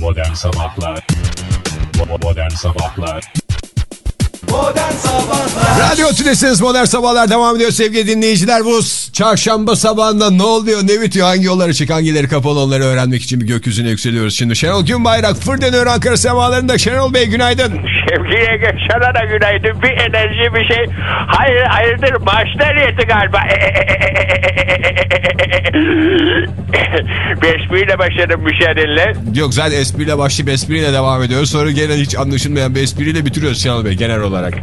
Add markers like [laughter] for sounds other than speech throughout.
Modern Sabahlar Modern Sabahlar Modern Sabahlar Radyo Tülesi'niz Modern Sabahlar devam ediyor sevgili dinleyiciler. Bu çarşamba sabahında ne oluyor ne bitiyor hangi yollar açık hangileri kapalı onları öğrenmek için bir gökyüzüne yükseliyoruz. Şimdi Şenol Günbayrak Fırdenör Ankara semalarında Şenol Bey günaydın. Sevgiye geçene de günaydın. Bir enerji bir şey. Hayır hayırdır maaşlar yeti galiba. [laughs] bir espriyle başladım müşahedinle. Yok zaten espriyle başlayıp espriyle devam ediyoruz. Sonra gene hiç anlaşılmayan bir espriyle bitiriyoruz Şenol Bey genel olarak.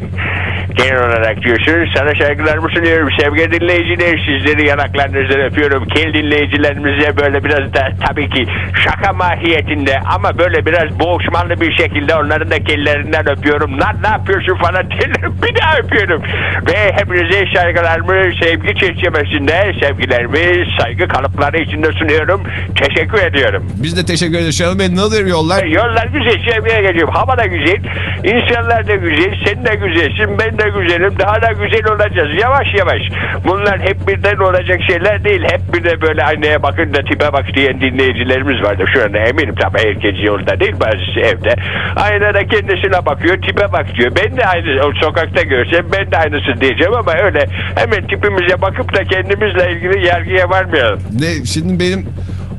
Genel olarak diyorsunuz. Sana saygılarımı sunuyorum. Sevgili dinleyiciler sizleri yanaklarınızdan öpüyorum. Kel dinleyicilerimize böyle biraz da tabii ki şaka mahiyetinde ama böyle biraz boğuşmalı bir şekilde onların da kellerinden öpüyorum. Lan ne yapıyorsun falan diyelim. Bir daha öpüyorum. Ve hepinize saygılarımı sevgi çerçevesinde sevgilerimi saygı kalıpları içinde sunuyorum. Teşekkür ediyorum. Biz de teşekkür ederiz Şenol Bey. Nedir yollar? Yollar güzel sevgiye geliyorum. Hava da güzel. İnsanlar da güzel. Sen de güzelsin. Ben de güzelim. Daha da güzel olacağız. Yavaş yavaş. Bunlar hep birden olacak şeyler değil. Hep bir de böyle aynaya bakın da tipe bak diyen dinleyicilerimiz vardı. Şu anda eminim tabii herkes yolda değil. Bazısı evde. Aynada kendisine bakıyor. Tipe bak diyor. Ben de aynı o sokakta görsem ben de aynısı diyeceğim ama öyle hemen tipimize bakıp da kendimizle ilgili yargıya varmayalım. Ne şimdi benim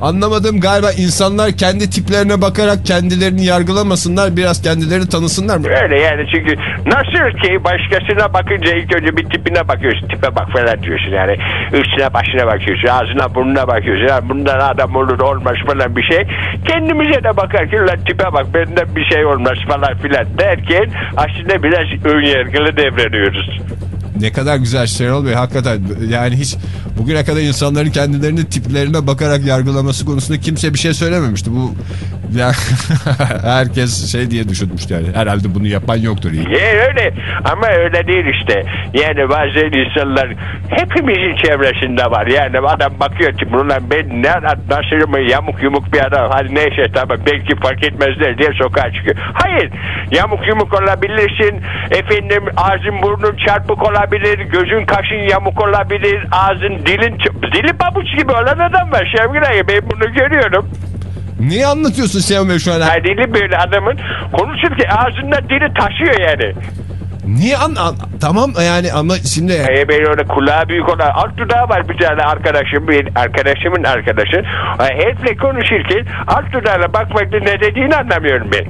anlamadığım galiba insanlar kendi tiplerine bakarak kendilerini yargılamasınlar biraz kendilerini tanısınlar mı? Öyle yani çünkü nasıl ki başkasına bakınca ilk önce bir tipine bakıyorsun. Tipe bak falan diyorsun yani. Üstüne başına bakıyorsun. Ağzına burnuna bakıyorsun. Yani bundan adam olur olmaz falan bir şey. Kendimize de bakarken lan tipe bak benden bir şey olmaz falan filan derken aslında biraz ön yargılı devrediyoruz. Ne kadar güzel Şenol Bey hakikaten yani hiç bugüne kadar insanların kendilerini tiplerine bakarak yargılaması konusunda kimse bir şey söylememişti. Bu ya, [laughs] herkes şey diye düşünmüştü yani herhalde bunu yapan yoktur. iyi. Ya öyle ama öyle değil işte. Yani bazen insanlar hepimizin çevresinde var. Yani adam bakıyor ki ulan ben ne nasıl mı yamuk yumuk bir adam. Hadi neyse tamam belki fark etmezler diye sokağa çıkıyor. Hayır yamuk yumuk olabilirsin. Efendim ağzın burnun çarpık olabilir. Gözün kaşın yamuk olabilir. Ağzın dilin dili pabuç gibi olan adam var. Şevgin ben bunu görüyorum. Niye anlatıyorsun Bey şu an? Yani dili böyle adamın konuşurken ağzında dili taşıyor yani. Niye an, an- tamam yani ama şimdi E ben öyle kulağı büyük olan alt dudağı var bir tane arkadaşım bir arkadaşımın arkadaşı. Herifle konuşurken alt dudağına bakmakta ne dediğini anlamıyorum ben.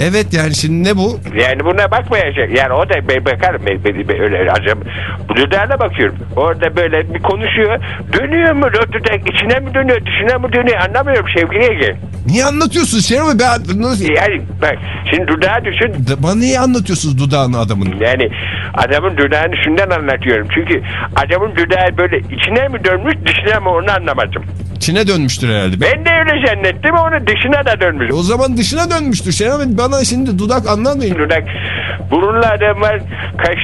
Evet yani şimdi ne bu? Yani buna bakmayacak. Yani o da ben bakarım ben, ben, ben öyle acaba dudağına bakıyorum. Orada böyle bir konuşuyor. Dönüyor mu o dudak içine mi dönüyor dışına mı dönüyor anlamıyorum sevgili Ege. Niye anlatıyorsun Bey? Ben, nasıl- Yani bak şimdi dudağı düşün Bana niye anlatıyorsunuz dudağını adamın? Yani adamın dudağını şundan anlatıyorum. Çünkü adamın dudağı böyle içine mi dönmüş dışına mı onu anlamadım. Çin'e dönmüştür herhalde. Ben de öyle zannettim onu dışına da dönmüş. O zaman dışına dönmüştür Şenol Bey. Bana şimdi dudak anlatmayın. Dudak burunlu adam var.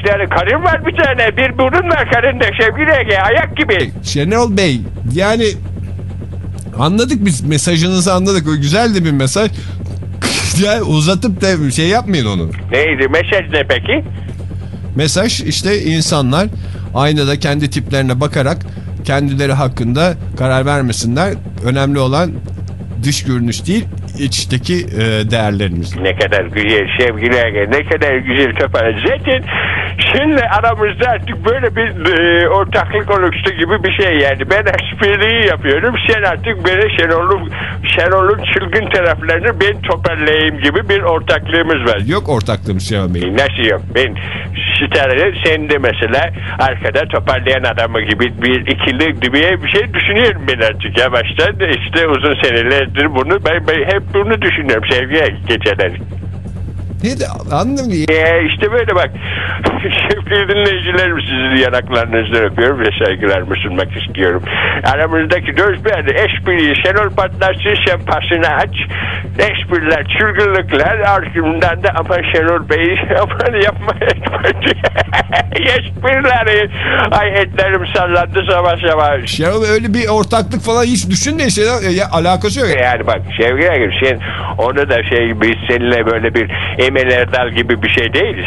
Tane karın var bir tane. Bir burun var karında sevgili Ege ayak gibi. Şenol Bey yani anladık biz mesajınızı anladık. O güzel de bir mesaj. [laughs] yani uzatıp da şey yapmayın onu. Neydi mesaj ne peki? Mesaj işte insanlar aynada kendi tiplerine bakarak kendileri hakkında karar vermesinler. Önemli olan dış görünüş değil içteki e, değerlerimiz. Ne kadar güzel sevgili Ege ne kadar güzel kafanı. Zaten şimdi aramızda artık böyle bir e, ortaklık oluştu gibi bir şey yani. Ben espriyi yapıyorum. Sen artık böyle Şenol'un Şenol'un çılgın taraflarını ben toparlayayım gibi bir ortaklığımız var. Yok ortaklığımız Şenol Bey. Nasıl yok? Ben starı sen de mesela arkada toparlayan adamı gibi bir ikili diye bir şey düşünüyorum ben artık yavaştan. İşte uzun senelerdir bunu ben, ben hep bunu düşünüyorum sevgiye geçenler. Ne de anlamıyorum. Ee, işte böyle bak. [laughs] Sevgili dinleyicilerim sizi yanaklarınızdan öpüyorum ve saygılarımı sunmak istiyorum. Aramızdaki dözberde espriyi Şenol patlarsın sen pasını aç. Espriler, çılgınlıklar ardından da aman Şenol Bey [laughs] aman yapma etme. [laughs] Esprileri. Ay etlerim sallandı sabah sabah. Şenol Bey öyle bir ortaklık falan hiç düşünmeyin. Şenol, ya, alakası yok. Yani bak sevgili Agim sen onu da şey biz seninle böyle bir Emel Erdal gibi bir şey değiliz.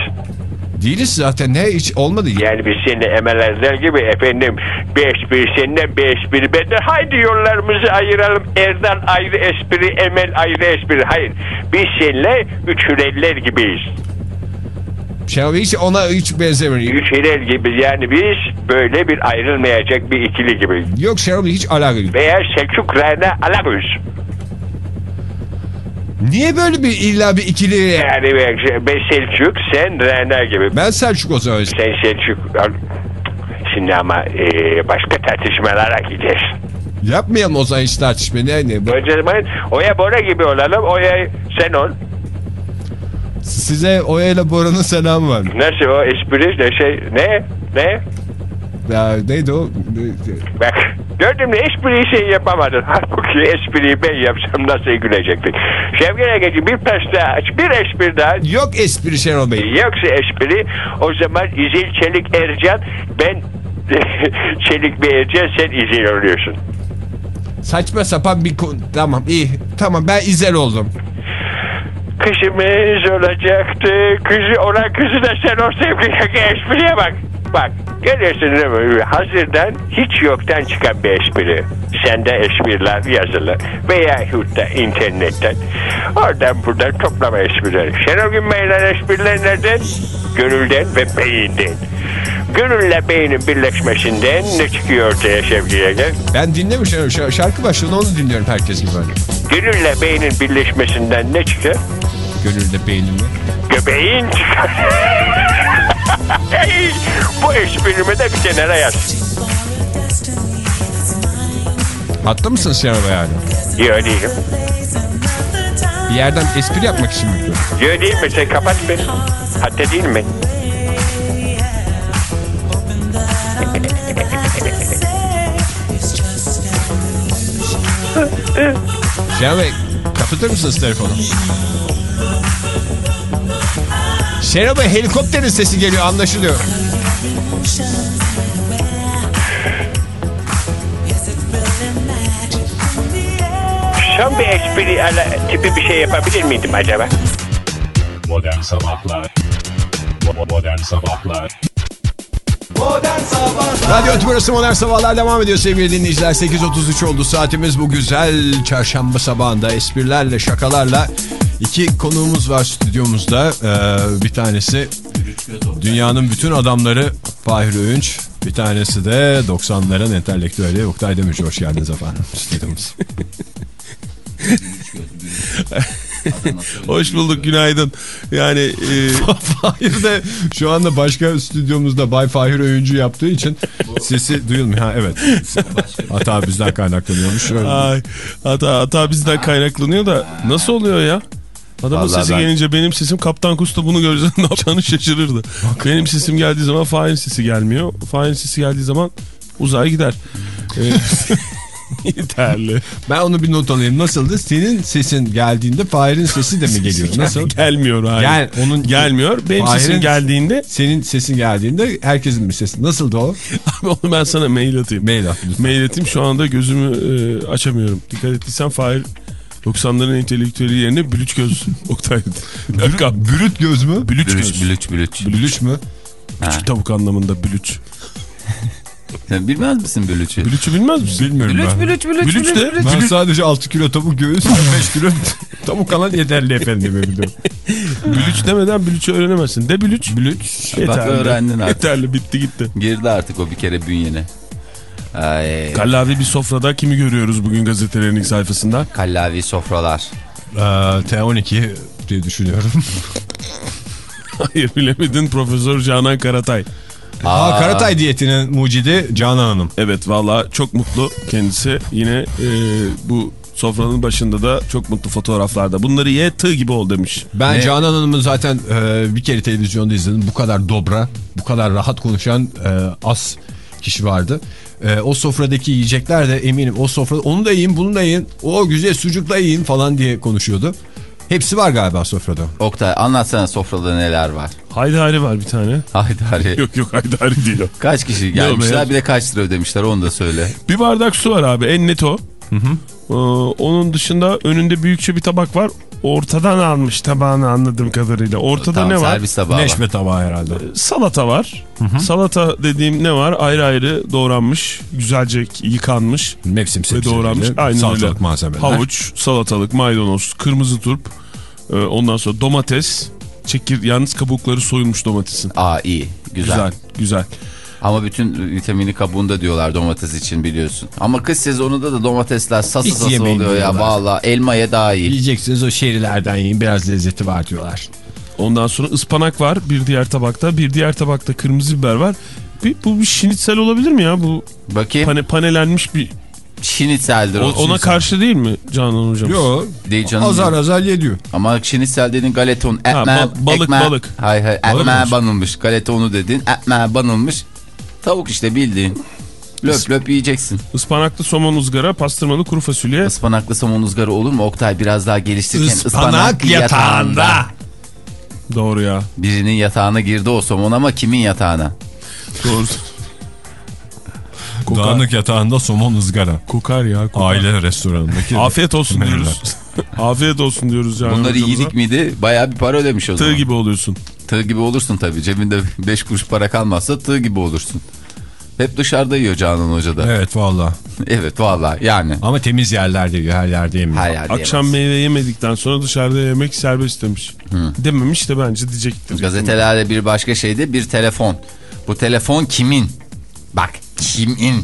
Değiliz zaten ne hiç olmadı. Yani biz seninle Emel Erder gibi efendim beş bir seninle beş bir benden haydi yollarımızı ayıralım. Erdal ayrı espri, Emel ayrı espri. Hayır biz seninle üç hüreller gibiyiz. Bey hiç ona hiç benzemiyor. Üç hürel gibi yani biz böyle bir ayrılmayacak bir ikili gibi. Yok Şenol hiç alakalı. yok. Veya Selçuk Rana Alagöz. Niye böyle bir illa bir ikili? Yani ben- ben Selçuk sen Rana gibi. Ben Selçuk o zaman. Sen Selçuk Şimdi ama e, başka tartışmalara gideceğiz. Yapmayalım o zaman hiç tartışma. Ne, ne? Zaman Oya Bora gibi olalım. Oya sen ol. Size Oya ile Bora'nın selamı var. Nasıl o espri ne şey ne ne? Ya, neydi o? Bak gördün mü espriyi sen yapamadın. Halbuki espriyi ben yapsam nasıl gülecektik. Şevket Egeci bir pasta aç bir espri daha. Yok espri Şenol Bey. Yoksa espri o zaman İzil Çelik Ercan ben [laughs] Çelik bir Ercan sen İzil oluyorsun. Saçma sapan bir konu. Tamam iyi. Tamam ben izel oldum. Kızımız olacaktı. Kızı olan kızı da sen o sevgili espriye bak. Bak mi? Hazırdan hiç yoktan çıkan bir espri. Sende espriler yazılı. Veya da internetten. Oradan buradan toplama esprileri. Şenol Günbeyler espriler nereden? Gönülden ve beyinden. Gönülle beynin birleşmesinden ne çıkıyor ortaya sevgili Ege? Ben dinlemişim. Şarkı başladı onu dinliyorum herkes gibi. Gönülle beynin birleşmesinden ne çıkıyor? Gönülde beynimi. Göbeğin çıkar. [laughs] Hey, Bu esprimi de bir kenara yaz. Hatta Şenol Bey yani? Yok değilim. Bir yerden espri yapmak için mi? yapıyorum? Yok değil mi? Sen kapat beni. Hatta değil mi? Şenol Bey kapatır mısınız telefonu? Şenol Bey helikopterin sesi geliyor anlaşılıyor. Son bir espri ala, tipi bir şey yapabilir miydim acaba? Modern Sabahlar Modern Sabahlar Modern Sabahlar Radyo Tümrüsü Modern Sabahlar devam ediyor sevgili dinleyiciler. 8.33 oldu saatimiz bu güzel çarşamba sabahında esprilerle şakalarla iki konuğumuz var stüdyomuzda. Ee, bir tanesi dünyanın bütün adamları Fahir Öğünç. Bir tanesi de 90'ların entelektüeli Oktay Demirci. Hoş geldiniz efendim stüdyomuz. Hoş bulduk günaydın. Yani e, Fahir de şu anda başka stüdyomuzda Bay Fahir Öğüncü yaptığı için sesi duyulmuyor. Ha evet. Hata bizden kaynaklanıyormuş. ay, hata, hata bizden kaynaklanıyor da nasıl oluyor ya? Adamın Vallahi sesi ben- gelince benim sesim Kaptan Kusta bunu görse ne yapacağını şaşırırdı. Benim sesim geldiği zaman Fahir'in sesi gelmiyor. Fahir'in sesi geldiği zaman uzay gider. Ee, [laughs] Yeterli. Ben onu bir not alayım. Nasıldı? Senin sesin geldiğinde Fahir'in sesi de mi geliyor? Nasıl? Gelmiyor hayır. Gel, onun Gelmiyor. Benim Fahir'in- sesim geldiğinde Senin sesin geldiğinde herkesin bir sesi. Nasıldı o? [laughs] abi onu ben sana mail atayım. Mail at. Mail atayım şu anda gözümü e, açamıyorum. Dikkat ettiysen Fahir 90'ların entelektüeli yerine bülüç göz [laughs] Oktay. Lakap. Bürüt göz mü? Bülüç Bülüç göz. bülüç bülüç. Bülüç mü? Küçük tavuk anlamında bülüç. Sen [laughs] bilmez misin bülüçü? Bülüçü bilmez misin? Bilmiyorum Bülüç ben. bülüç bülüç Bülüç bülüç. de- bülüç. Ben sadece 6 kilo tavuk göğüs, [laughs] 5 kilo tavuk kanat yeterli efendim. biliyorum. Bülüç demeden bülüçü öğrenemezsin. De bülüç. Bülüç. Bak öğrendin artık. Yeterli bitti gitti. Girdi artık o bir kere bünyene. Ay, Kallavi bir sofrada kimi görüyoruz bugün gazetelerin ilk sayfasında? kallavi sofralar. Ee, T12 diye düşünüyorum. [laughs] Hayır bilemedin Profesör Canan Karatay. Aa, Karatay diyetinin mucidi Canan Hanım. Evet valla çok mutlu kendisi. Yine e, bu sofranın başında da çok mutlu fotoğraflarda. Bunları ye tığ gibi ol demiş. Ben Ne? Canan Hanım'ı zaten e, bir kere televizyonda izledim. Bu kadar dobra, bu kadar rahat konuşan e, az kişi vardı. E, o sofradaki yiyecekler de eminim o sofrada onu da yiyin bunu da yiyin. O güzel sucukla yiyin falan diye konuşuyordu. Hepsi var galiba sofrada. Oktay anlatsana sofrada neler var. Haydari var bir tane. [laughs] Haydari. Yok yok haydari değil o. Kaç kişi gelmişler bir de kaç lira ödemişler onu da söyle. Bir bardak su var abi en net o. Ee, onun dışında önünde büyükçe bir tabak var. Ortadan almış tabağını anladığım kadarıyla. Ortada Tamam, ne var? servis tabağı var. Neşme tabağı herhalde. Salata var. Salata dediğim ne var? Ayrı ayrı doğranmış, güzelce yıkanmış Mevsim ve doğranmış. Aynen salatalık öyle. malzemeler. Havuç, salatalık, maydanoz, kırmızı turp. Ee, ondan sonra domates. Çekir, yalnız kabukları soyulmuş domatesin. Aa iyi. Güzel. Güzel, güzel. Ama bütün vitamini kabuğunda diyorlar domates için biliyorsun. Ama kış sezonunda da domatesler sası Hiç sası oluyor ya. diyorlar. Valla elmaya daha iyi. Yiyeceksiniz o şerilerden yiyin biraz lezzeti var diyorlar. Ondan sonra ıspanak var bir diğer tabakta. Bir diğer tabakta kırmızı biber var. Bir, bu bir şinitsel olabilir mi ya? Bu Bakayım. pane, panelenmiş bir... Şinitseldir O- o. ona şinitsel. karşı değil mi Canan hocam? Yok Değil canım. azar azar yediyor. Ama şinitsel dedin galeton. Ekmeğe, ba- balık, ekmeğe- balık. Balık ekmeğe mıymış? banılmış. Galetonu dedin. Ekmeğe banılmış. Tavuk işte bildiğin. Löp löp yiyeceksin. Ispanaklı somon ızgara, pastırmalı kuru fasulye. Ispanaklı somon ızgara olur mu? Oktay biraz daha geliştirirken Ispanak yatağında. Doğru ya. Birinin yatağına girdi o somon ama kimin yatağına? Doğru. Kokar, Dağınık yatağında somon ızgara. kokar ya. Kokar. Aile restoranındaki. Afiyet olsun menüler. diyoruz. Afiyet olsun diyoruz Canan [laughs] Bunları hocamıza. yedik miydi? Bayağı bir para ödemiş o Tığ zaman. gibi oluyorsun. Tığ gibi olursun tabii. Cebinde [laughs] 5 kuruş para kalmazsa tığ gibi olursun. Hep dışarıda yiyor Canan Hoca da. Evet, [laughs] Evet valla. vallahi yani. Ama temiz yerlerde yiyor her yerde yemiyor. Her yerde Akşam yemez. meyve yemedikten sonra dışarıda yemek serbest demiş. Dememiş de bence diyecektir. Gazetelerde bir başka şeyde bir telefon. Bu telefon kimin? Bak kimin?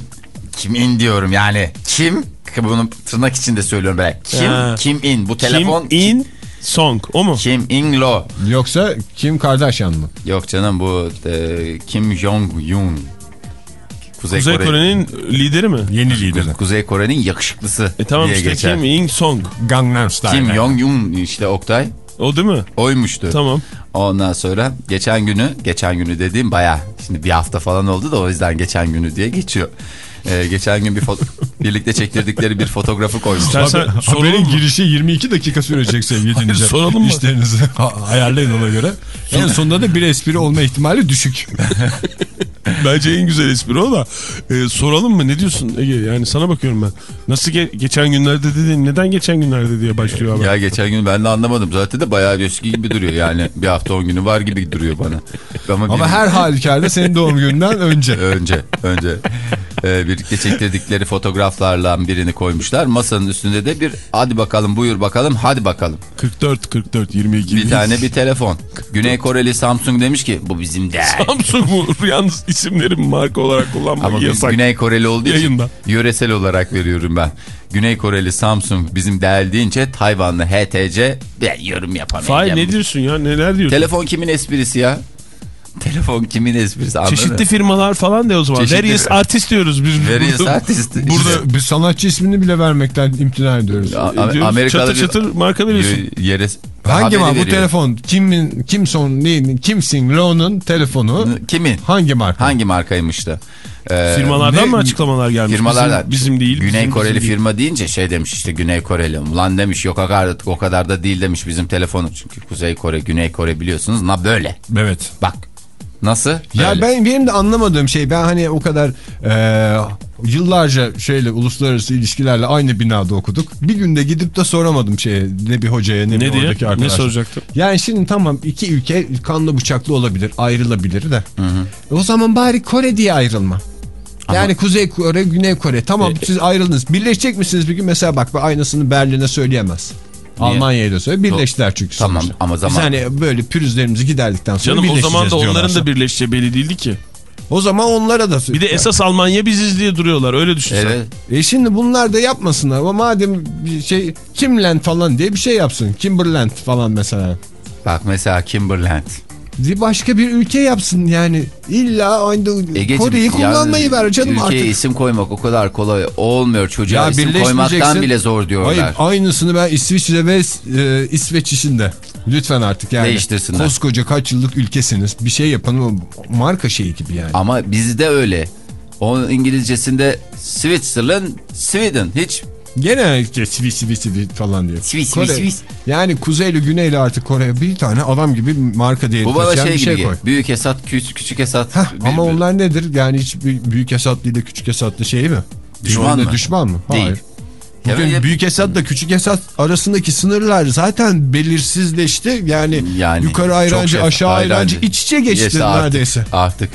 Kimin diyorum yani. Kim? Bunu tırnak içinde söylüyorum böyle. Kim? Ha. Kim in? Bu telefon Kim in song o mu? Kim in lo? Yoksa Kim Kardashian mı? Yok canım bu e, Kim Jong Un. Kuzey, Kuzey Kore- Kore'nin lideri mi? Yeni lideri. Kuzey Kore'nin yakışıklısı E tamam diye işte geçer. Kim in song. Gangnam Style. Kim Jong Un işte Oktay. O değil mi? Oymuştu. Tamam. Ondan sonra geçen günü, geçen günü dediğim baya şimdi bir hafta falan oldu da o yüzden geçen günü diye geçiyor. Ee, geçen gün bir [laughs] birlikte çektirdikleri bir fotoğrafı koymuşlar. Haber- soralım haberin mı? girişi 22 dakika sürecek sevgili dinleyiciler. soralım mı? İşlerinizi [laughs] ayarlayın ona göre. En sonunda da bir espri olma ihtimali düşük. [laughs] [laughs] Bence en güzel espri o da. E, soralım mı? Ne diyorsun Ege? Yani sana bakıyorum ben. Nasıl ge- geçen günlerde dedin? Neden geçen günlerde diye başlıyor haber. Ya geçen gün ben de anlamadım. Zaten de bayağı eski gibi duruyor. Yani bir hafta on günü var gibi duruyor bana. Ama, Ama bir- her halükarda senin doğum gününden önce. [laughs] önce önce e, birlikte çektirdikleri fotoğraflarla birini koymuşlar. Masanın üstünde de bir hadi bakalım buyur bakalım hadi bakalım. 44 44 22. Bir tane bir telefon. Güney Koreli Samsung demiş ki bu bizim değil. Samsung mu? [laughs] Yalnız isimleri marka olarak kullanmak Ama yasak. Güney Koreli olduğu için Yayında. yöresel olarak veriyorum ben. Güney Koreli Samsung bizim değil deyince Tayvanlı HTC ben yorum yapamayacağım. Fahir ne diyorsun ya? Neler diyorsun? Telefon kimin esprisi ya? [laughs] Telefon kimin esprisi anladın Çeşitli firmalar falan de o zaman. Çeşitli- Various artist diyoruz biz. Various burada. artist. Burada bir sanatçı ismini bile vermekten imtina ediyoruz. A- A- Diyoruz, Amerikalı çatır bir- çatır marka veriyorsun. Yere... Hangi var bu telefon? Kimin, Kimson, neyin, Kimsing Lo'nun telefonu Kimin? hangi marka? Hangi markaymış da? Ee, Firmalardan ne- mı açıklamalar gelmiş? Firmalardan. Bizim, bizim değil. Güney bizim, Koreli bizim değil. firma deyince şey demiş işte Güney Koreli. Ulan demiş yok kadar, o kadar da değil demiş bizim telefonu. Çünkü Kuzey Kore, Güney Kore biliyorsunuz na böyle. Evet. Bak nasıl? Ya Böyle. ben benim de anlamadığım şey ben hani o kadar e, yıllarca şeyle uluslararası ilişkilerle aynı binada okuduk. Bir günde gidip de soramadım şeye ne bir hocaya ne, bir Ne diye? oradaki Ne arkadaşa. soracaktım? Yani şimdi tamam iki ülke kanlı bıçaklı olabilir ayrılabilir de. O zaman bari Kore diye ayrılma. Yani Kuzey Kore, Güney Kore. Tamam E, siz ayrıldınız. Birleşecek misiniz bir gün? Mesela bak aynısını Berlin'e söyleyemez. Niye? Almanya'ya da söyle. Birleştiler çünkü Tamam, sonuçta. ama zaman- Biz hani böyle pürüzlerimizi giderdikten sonra Canım o zaman da onların da birleşeceği belli değildi ki. O zaman onlara da Bir de esas Almanya biziz diye duruyorlar öyle düşünsen. Evet. E şimdi bunlar da yapmasınlar ama madem bir şey Kimland falan diye bir şey yapsın. Kimberland falan mesela. Bak mesela Kimberland. Bir başka bir ülke yapsın yani. İlla aynı Egeciğim, Kore'yi kullanmayı yani ver canım ülkeye artık. isim koymak o kadar kolay olmuyor. Çocuğa isim koymaktan bile zor diyorlar. Hayır aynısını ben İsviçre ve e, İsveç işinde. Lütfen artık yani. Değiştirsinler. Koskoca kaç yıllık ülkesiniz. Bir şey yapın marka şeyi gibi yani. Ama bizde öyle. Onun İngilizcesinde Switzerland, Sweden hiç Gene işte Swiss Swiss Swiss falan diyor. Swiss, Kore- Swiss, Swiss. Yani kuzeyli güneyli artık Kore'ye bir tane adam gibi marka değeri bu bana şey bir gibi. şey koy. büyük Esat, küçük, küçük Esat. Heh, Bir- ama bir- onlar nedir? Yani hiç büyük, hesaplı ile küçük hesaplı şey mi? Düşman mı? Düşman mı? Değil. Hayır. Bugün Ya- Büyük Esat'la Küçük Esat arasındaki sınırlar zaten belirsizleşti. Yani, Yani yukarı ayrancı şey- aşağı ayrancı, iç içe geçti artık, neredeyse. Artık.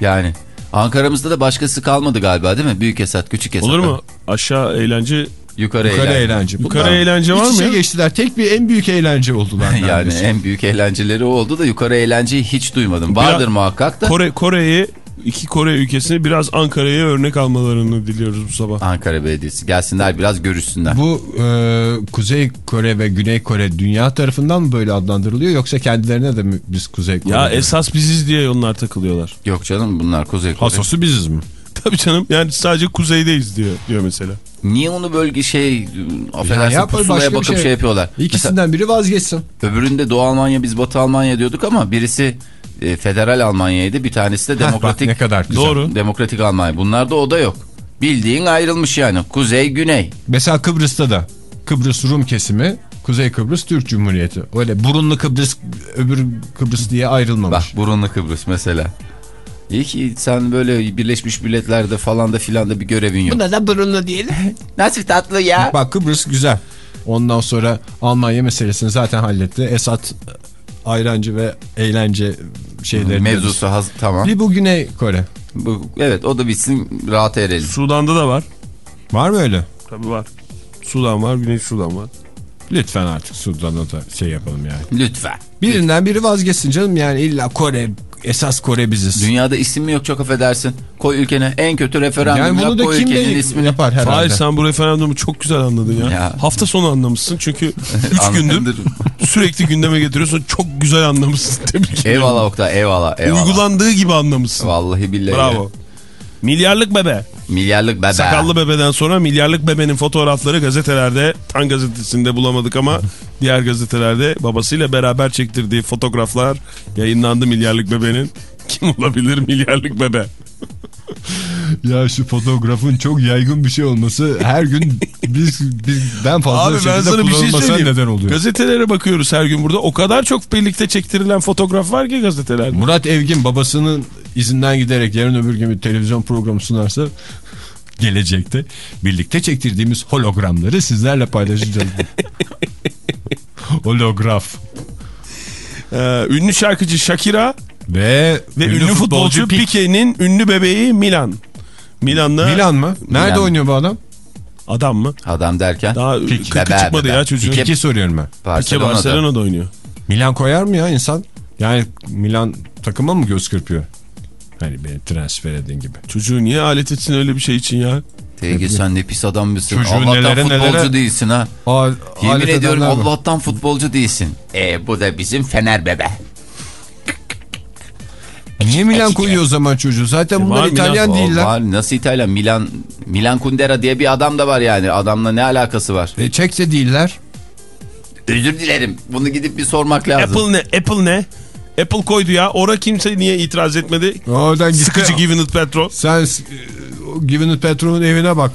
Yani Ankara'mızda da başkası kalmadı galiba değil mi? Büyük Esat, Küçük Esat. Olur mu? Aşağı eğlence, Yukarı, Yukarı eğlence. eğlence. yukarı Bunlar eğlence var mı içe ya? geçtiler. Tek bir en büyük eğlence oldular. [laughs] Yani neredeyse. en büyük eğlenceleri o oldu da yukarı eğlenceyi hiç duymadım. Biraz- Vardır muhakkak da. Kore, Kore'yi, iki Kore ülkesini biraz Ankara'ya örnek almalarını diliyoruz bu sabah. Ankara Belediyesi gelsinler biraz görüşsünler. Bu e, Kuzey Kore ve Güney Kore dünya tarafından mı böyle adlandırılıyor yoksa kendilerine de mi biz Kuzey Kore? Ya esas biziz diye onlar takılıyorlar. Yok canım bunlar Kuzey Kore. Hasosu biziz mi? [laughs] Tabii canım yani sadece kuzeydeyiz diyor diyor mesela. Niye onu bölge şey affedersin yap, pusulaya bakıp şey. şey, yapıyorlar. İkisinden biri vazgeçsin. Mesela öbüründe Doğu Almanya biz Batı Almanya diyorduk ama birisi e, federal Almanya'ydı bir tanesi de Heh, bak demokratik ne kadar güzel. Doğru. demokratik Almanya. Bunlarda o da yok. Bildiğin ayrılmış yani kuzey güney. Mesela Kıbrıs'ta da Kıbrıs Rum kesimi Kuzey Kıbrıs Türk Cumhuriyeti. Öyle burunlu Kıbrıs öbür Kıbrıs diye ayrılmamış. Bak burunlu Kıbrıs mesela. İyi ki sen böyle Birleşmiş Milletler'de falan da filan da bir görevin yok. Buna da burunlu diyelim. [laughs] Nasıl tatlı ya. Bak Kıbrıs güzel. Ondan sonra Almanya meselesini zaten halletti. Esat ayrancı ve eğlence şeyleri. Mevzusu haz tamam. Bir bu Güney Kore. Bu, evet o da bitsin rahat erelim. Sudan'da da var. Var mı öyle? Tabii var. Sudan var, Güney Sudan var. Lütfen artık Sudan'a da şey yapalım yani. Lütfen. Birinden biri vazgeçsin canım yani illa Kore esas Kore biziz. Dünyada isim mi yok çok affedersin. Koy ülkene en kötü referandum yani bunu yap da koy kim ülkenin ismini. yapar herhalde. Hayır sen bu referandumu çok güzel anladın ya. Ya. Hafta sonu anlamışsın çünkü [laughs] 3 gündür sürekli gündeme getiriyorsun. Çok güzel anlamışsın. [laughs] Tebrik ederim. Eyvallah Oktay eyvallah eyvallah. Uygulandığı gibi anlamışsın. Vallahi billahi. Bravo. Milyarlık bebe. Milyarlık bebe. Sakallı bebeden sonra milyarlık bebenin fotoğrafları gazetelerde, Tan gazetesinde bulamadık ama [laughs] diğer gazetelerde babasıyla beraber çektirdiği fotoğraflar yayınlandı milyarlık bebenin. Kim olabilir milyarlık bebe? [laughs] Ya şu fotoğrafın çok yaygın bir şey olması her gün biz bizden fazla Abi ben sana bir şey söyleyeyim. neden oluyor. Gazetelere bakıyoruz her gün burada. O kadar çok birlikte çektirilen fotoğraf var ki gazetelerde. Murat Evgin babasının izinden giderek yarın öbür gün bir televizyon programı sunarsa gelecekte birlikte çektirdiğimiz hologramları sizlerle paylaşacağız. [laughs] Holograf. Ee, ünlü şarkıcı Shakira Ve, ve ünlü, futbolcu, Pik- Pique'nin ünlü bebeği Milan. Milan'da Milan mı? Nerede Milan. oynuyor bu adam? adam mı? Adam derken. Daha Bebe, çıkmadı ya çocuğun. İki soruyorum ben. Barcelona'da. Barcelona'da oynuyor. Milan koyar mı ya insan? Yani Milan takıma mı göz kırpıyor? Hani beni transfer edin gibi. Çocuğu niye alet etsin öyle bir şey için ya? Tevgi sen ne pis adam mısın? Çocuğu Allah'tan nelere futbolcu nelere- değilsin ha. Aa, Yemin ediyorum. Allah'tan futbolcu değilsin. E bu da bizim Fener bebe. Niye Milan koyuyor o zaman çocuğu? Zaten bunlar var İtalyan Milan. değiller. Var, nasıl İtalyan? Milan Milan Kundera diye bir adam da var yani. Adamla ne alakası var? E, Çek de değiller. Özür dilerim. Bunu gidip bir sormak lazım. Apple ne? Apple ne? Apple koydu ya. Ora kimse niye itiraz etmedi? Oradan gitti. Sıkıcı Given It Petro. Sen e, o Given It Petrol'un evine bak.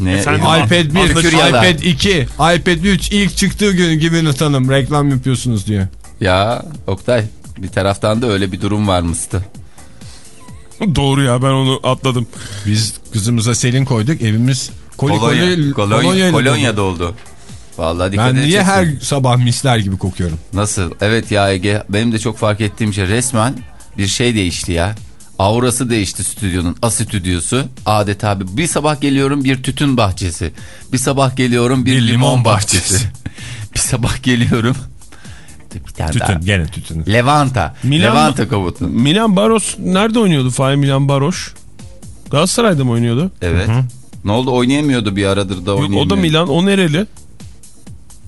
Ne? Efendim? iPad 1, Tükürüyorlar. iPad 2, iPad 3 ilk çıktığı gün Given It Hanım reklam yapıyorsunuz diye. Ya Oktay bir taraftan da öyle bir durum varmıştı. Doğru ya ben onu atladım. Biz kızımıza Selin koyduk evimiz koli Kolonya, koli kolonya, kolonya dolu. doldu. Vallahi dikkat Ben niye edeceksin. her sabah misler gibi kokuyorum? Nasıl? Evet ya Ege benim de çok fark ettiğim şey resmen bir şey değişti ya. Aurası değişti stüdyonun. A stüdyosu. Adeta bir, bir sabah geliyorum bir tütün bahçesi. Bir sabah geliyorum bir, Bir limon, limon bahçesi. bahçesi. [laughs] bir sabah geliyorum. Bir tane daha. Tütün gene tütün. Levanta. Milan- Levanta kavutu. Milan Baros nerede oynuyordu Fahir Milan Baroş? Galatasaray'da mı oynuyordu? Evet. Ne oldu oynayamıyordu bir aradır da Yok, oynayamıyordu. o da Milan. O nereli?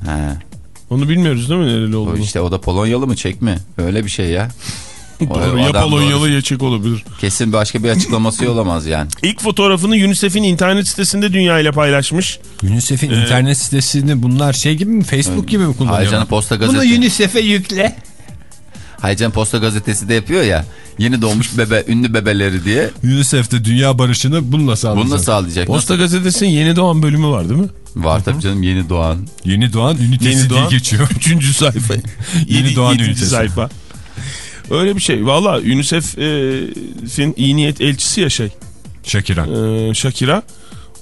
He. Onu bilmiyoruz değil mi nereli O olduğunu? işte o da Polonyalı mı çek mi? Öyle bir şey ya. Doğru. Ya Polonyalı ya Çek olabilir. Kesin başka bir açıklaması olamaz yani. [laughs] İlk fotoğrafını UNICEF'in internet sitesinde dünya ile paylaşmış. UNICEF'in internet sitesini bunlar şey gibi mi Facebook gibi mi Hayır kullanıyorlar? canım posta Bunu gazete. UNICEF'e yükle. Hayır canım posta gazetesi de yapıyor ya. Yeni doğmuş bebe, ünlü bebeleri diye. UNICEF'te dünya barışını bununla sağlayacak. Bunu da sağlayacak. Posta gazetesinin yeni doğan bölümü var değil mi? Var tabii canım yeni doğan. Yeni doğan ünitesi Yeni doğan. diye geçiyor. Üçüncü sayfa. [laughs] Yeni Yedi- doğan ünitesi. sayfa. Öyle bir şey. Valla UNICEF'in iyi niyet elçisi ya şey. Şakira. e, Shakira.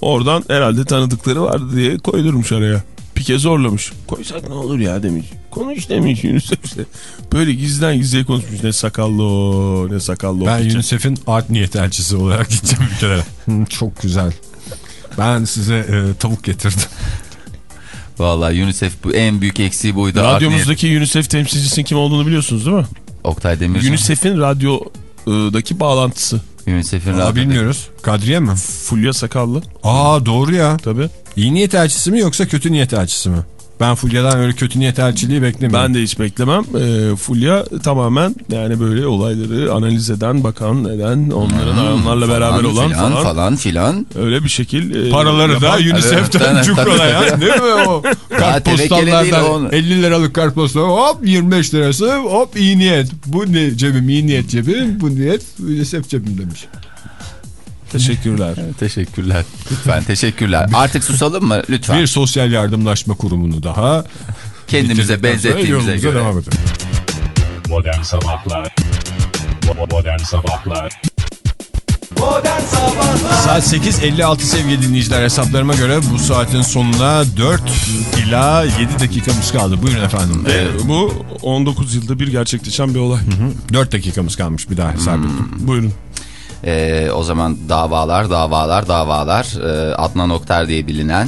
Oradan herhalde tanıdıkları vardı diye koydurmuş araya. Pike zorlamış. Koysak ne olur ya demiş. Konuş demiş UNICEF işte. Böyle gizden gizliye konuşmuş. Ne sakallı o ne sakallı o. Ben. UNICEF'in art niyet elçisi olarak [laughs] gideceğim ülkelere. Hı, Çok güzel. Ben size e, tavuk getirdim. Vallahi UNICEF bu en büyük eksiği buydu. Radyomuzdaki UNICEF temsilcisinin kim olduğunu biliyorsunuz değil mi? Oktay Demirci. UNICEF'in radyodaki bağlantısı. UNICEF'in radyo- bilmiyoruz. Kadriye mi? Fulya Sakallı Aa doğru ya. tabii. İyi niyet elçisi mi yoksa kötü niyet elçisi mi? Ben Fulya'dan öyle kötü niyet elçiliği beklemiyorum. Ben de hiç beklemem. Ee, Fulya tamamen yani böyle olayları analiz eden, bakan, eden, onların onlarla beraber falan olan filan, falan. falan filan. Öyle bir şekil. e, Paraları da yapan- UNICEF'ten Evet, cukrala ya. tabii. [laughs] Değil mi o? Kartpostallardan o. 50 liralık kartpostal hop 25 lirası hop iyi niyet. Bu ne cebim iyi niyet cebim bu niyet UNICEF cebim demiş. Teşekkürler. Teşekkürler. Lütfen teşekkürler. Artık susalım mı? Lütfen. Bir sosyal yardımlaşma kurumunu daha Kendimize benzettiğimize göre. devam edelim. Modern Sabahlar Modern Sabahlar Saat 8.56 sevgili dinleyiciler hesaplarıma göre bu saatin sonuna 4 ila 7 dakikamız kaldı. Buyurun efendim. Ee, bu 19 yılda bir gerçekleşen bir olay. 4 dakikamız kalmış bir daha hesap ettim. Buyurun. Ee, o zaman davalar, davalar, davalar. Ee, Adnan Oktar diye bilinen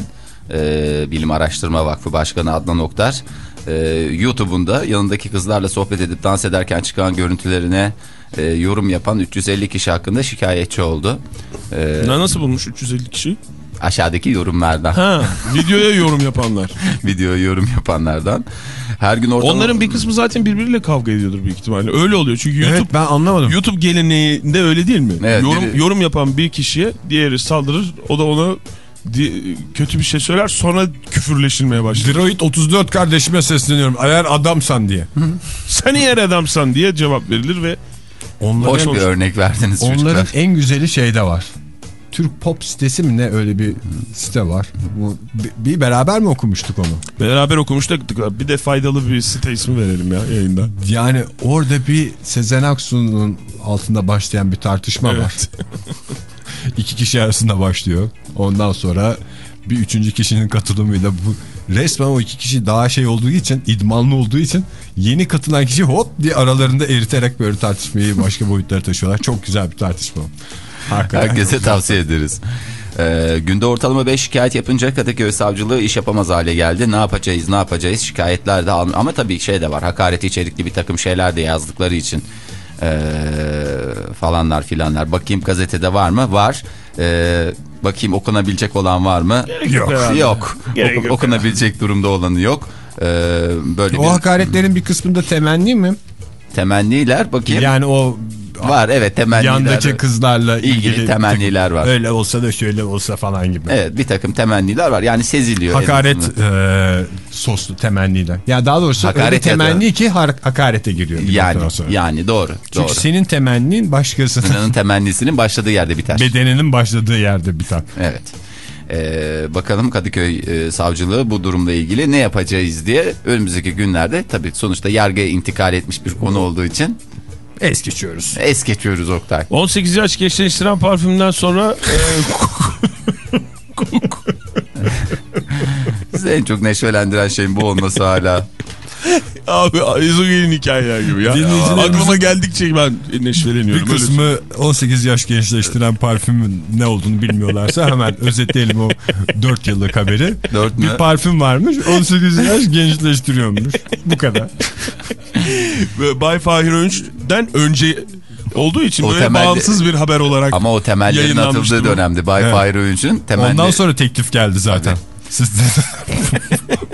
e, Bilim Araştırma Vakfı Başkanı Adnan Oktar e, YouTube'unda yanındaki kızlarla sohbet edip dans ederken çıkan görüntülerine e, yorum yapan 350 kişi hakkında şikayetçi oldu. Ne nasıl bulmuş 350 kişi? Aşağıdaki yorumlardan, Ha, videoya yorum yapanlar. [laughs] video yorum yapanlardan. Her gün ortalama... Onların bir kısmı zaten birbiriyle kavga ediyordur büyük ihtimalle. Öyle oluyor çünkü YouTube Evet ben anlamadım. YouTube geleneğinde öyle değil mi? Evet, yorum, biri- yorum yapan bir kişiye diğeri saldırır. O da ona kötü bir şey söyler sonra küfürleşilmeye başlar. Droid 34 kardeşime sesleniyorum. Eğer adamsan diye. Sen eğer adamsan diye cevap verilir ve Onların, Hoş bir örnek verdiniz onların çocuklar. en güzeli şeyde var. Türk pop sitesi mi ne öyle bir site var. Bu, bir- beraber mi okumuştuk onu? beraber okumuştuk. Bir de faydalı bir site ismi verelim ya yayında. Yani orada bir Sezen Aksu'nun altında başlayan bir tartışma var. Evet. [laughs] İki kişi arasında başlıyor. Ondan sonra bir üçüncü kişinin katılımıyla bu resmen o iki kişi daha şey olduğu için idmanlı olduğu için yeni katılan kişi hop diye aralarında eriterek böyle tartışmayı başka boyutlara taşıyorlar. Çok güzel bir tartışma. Herkese tavsiye ederiz. Ee, günde ortalama 5 şikayet yapınca Kadıköy Savcılığı iş yapamaz hale geldi. Ne yapacağız ne yapacağız şikayetler de almıyor. Ama tabii şey de var hakaret içerikli bir takım şeyler de yazdıkları için ee, falanlar filanlar. Bakayım gazetede var mı? Var. Ee, bakayım okunabilecek olan var mı? Yok. Yok. Gerek yok okunabilecek durumda olanı yok. Ee, böyle O bir hakaretlerin bir kısmında temenni mi? temenniler bakayım. Yani o var evet temenniler. yandaki kızlarla ilgili, temenniler var. Öyle olsa da şöyle olsa falan gibi. Evet bir takım temenniler var. Yani seziliyor. Hakaret e, soslu temenniler. Ya daha doğrusu Hakaret öyle da- temenni ki hakarete giriyor. Yani yani doğru. Çünkü doğru. senin temennin başkasının İnanın [laughs] temennisinin başladığı yerde biter. bedeninin başladığı yerde biter. Evet. Ee, bakalım Kadıköy e, Savcılığı bu durumla ilgili ne yapacağız diye önümüzdeki günlerde tabii sonuçta yargıya intikal etmiş bir konu olduğu için Es geçiyoruz. es geçiyoruz Oktay. 18 yaş gençleştiren parfümden sonra [laughs] Sizi en çok neşvelendiren şeyin bu olması hala. [laughs] Abi Ezogel'in hikayeler gibi ya. Dinleyicilerimizin- Aklıma geldikçe ben neşveleniyorum. Bir kısmı 18 yaş gençleştiren parfümün ne olduğunu bilmiyorlarsa hemen özetleyelim o 4 yıllık haberi. Dört Bir mü? parfüm varmış 18 yaş gençleştiriyormuş. Bu kadar. Bay Fahir Öğünç'ten önce olduğu için O böyle temelli- bağımsız bir haber olarak Ama o temellerin atıldığı bu. dönemdi. Bay Evet. Fahir Öğünç'ün temelli. Ondan sonra teklif geldi zaten. Siz de [laughs]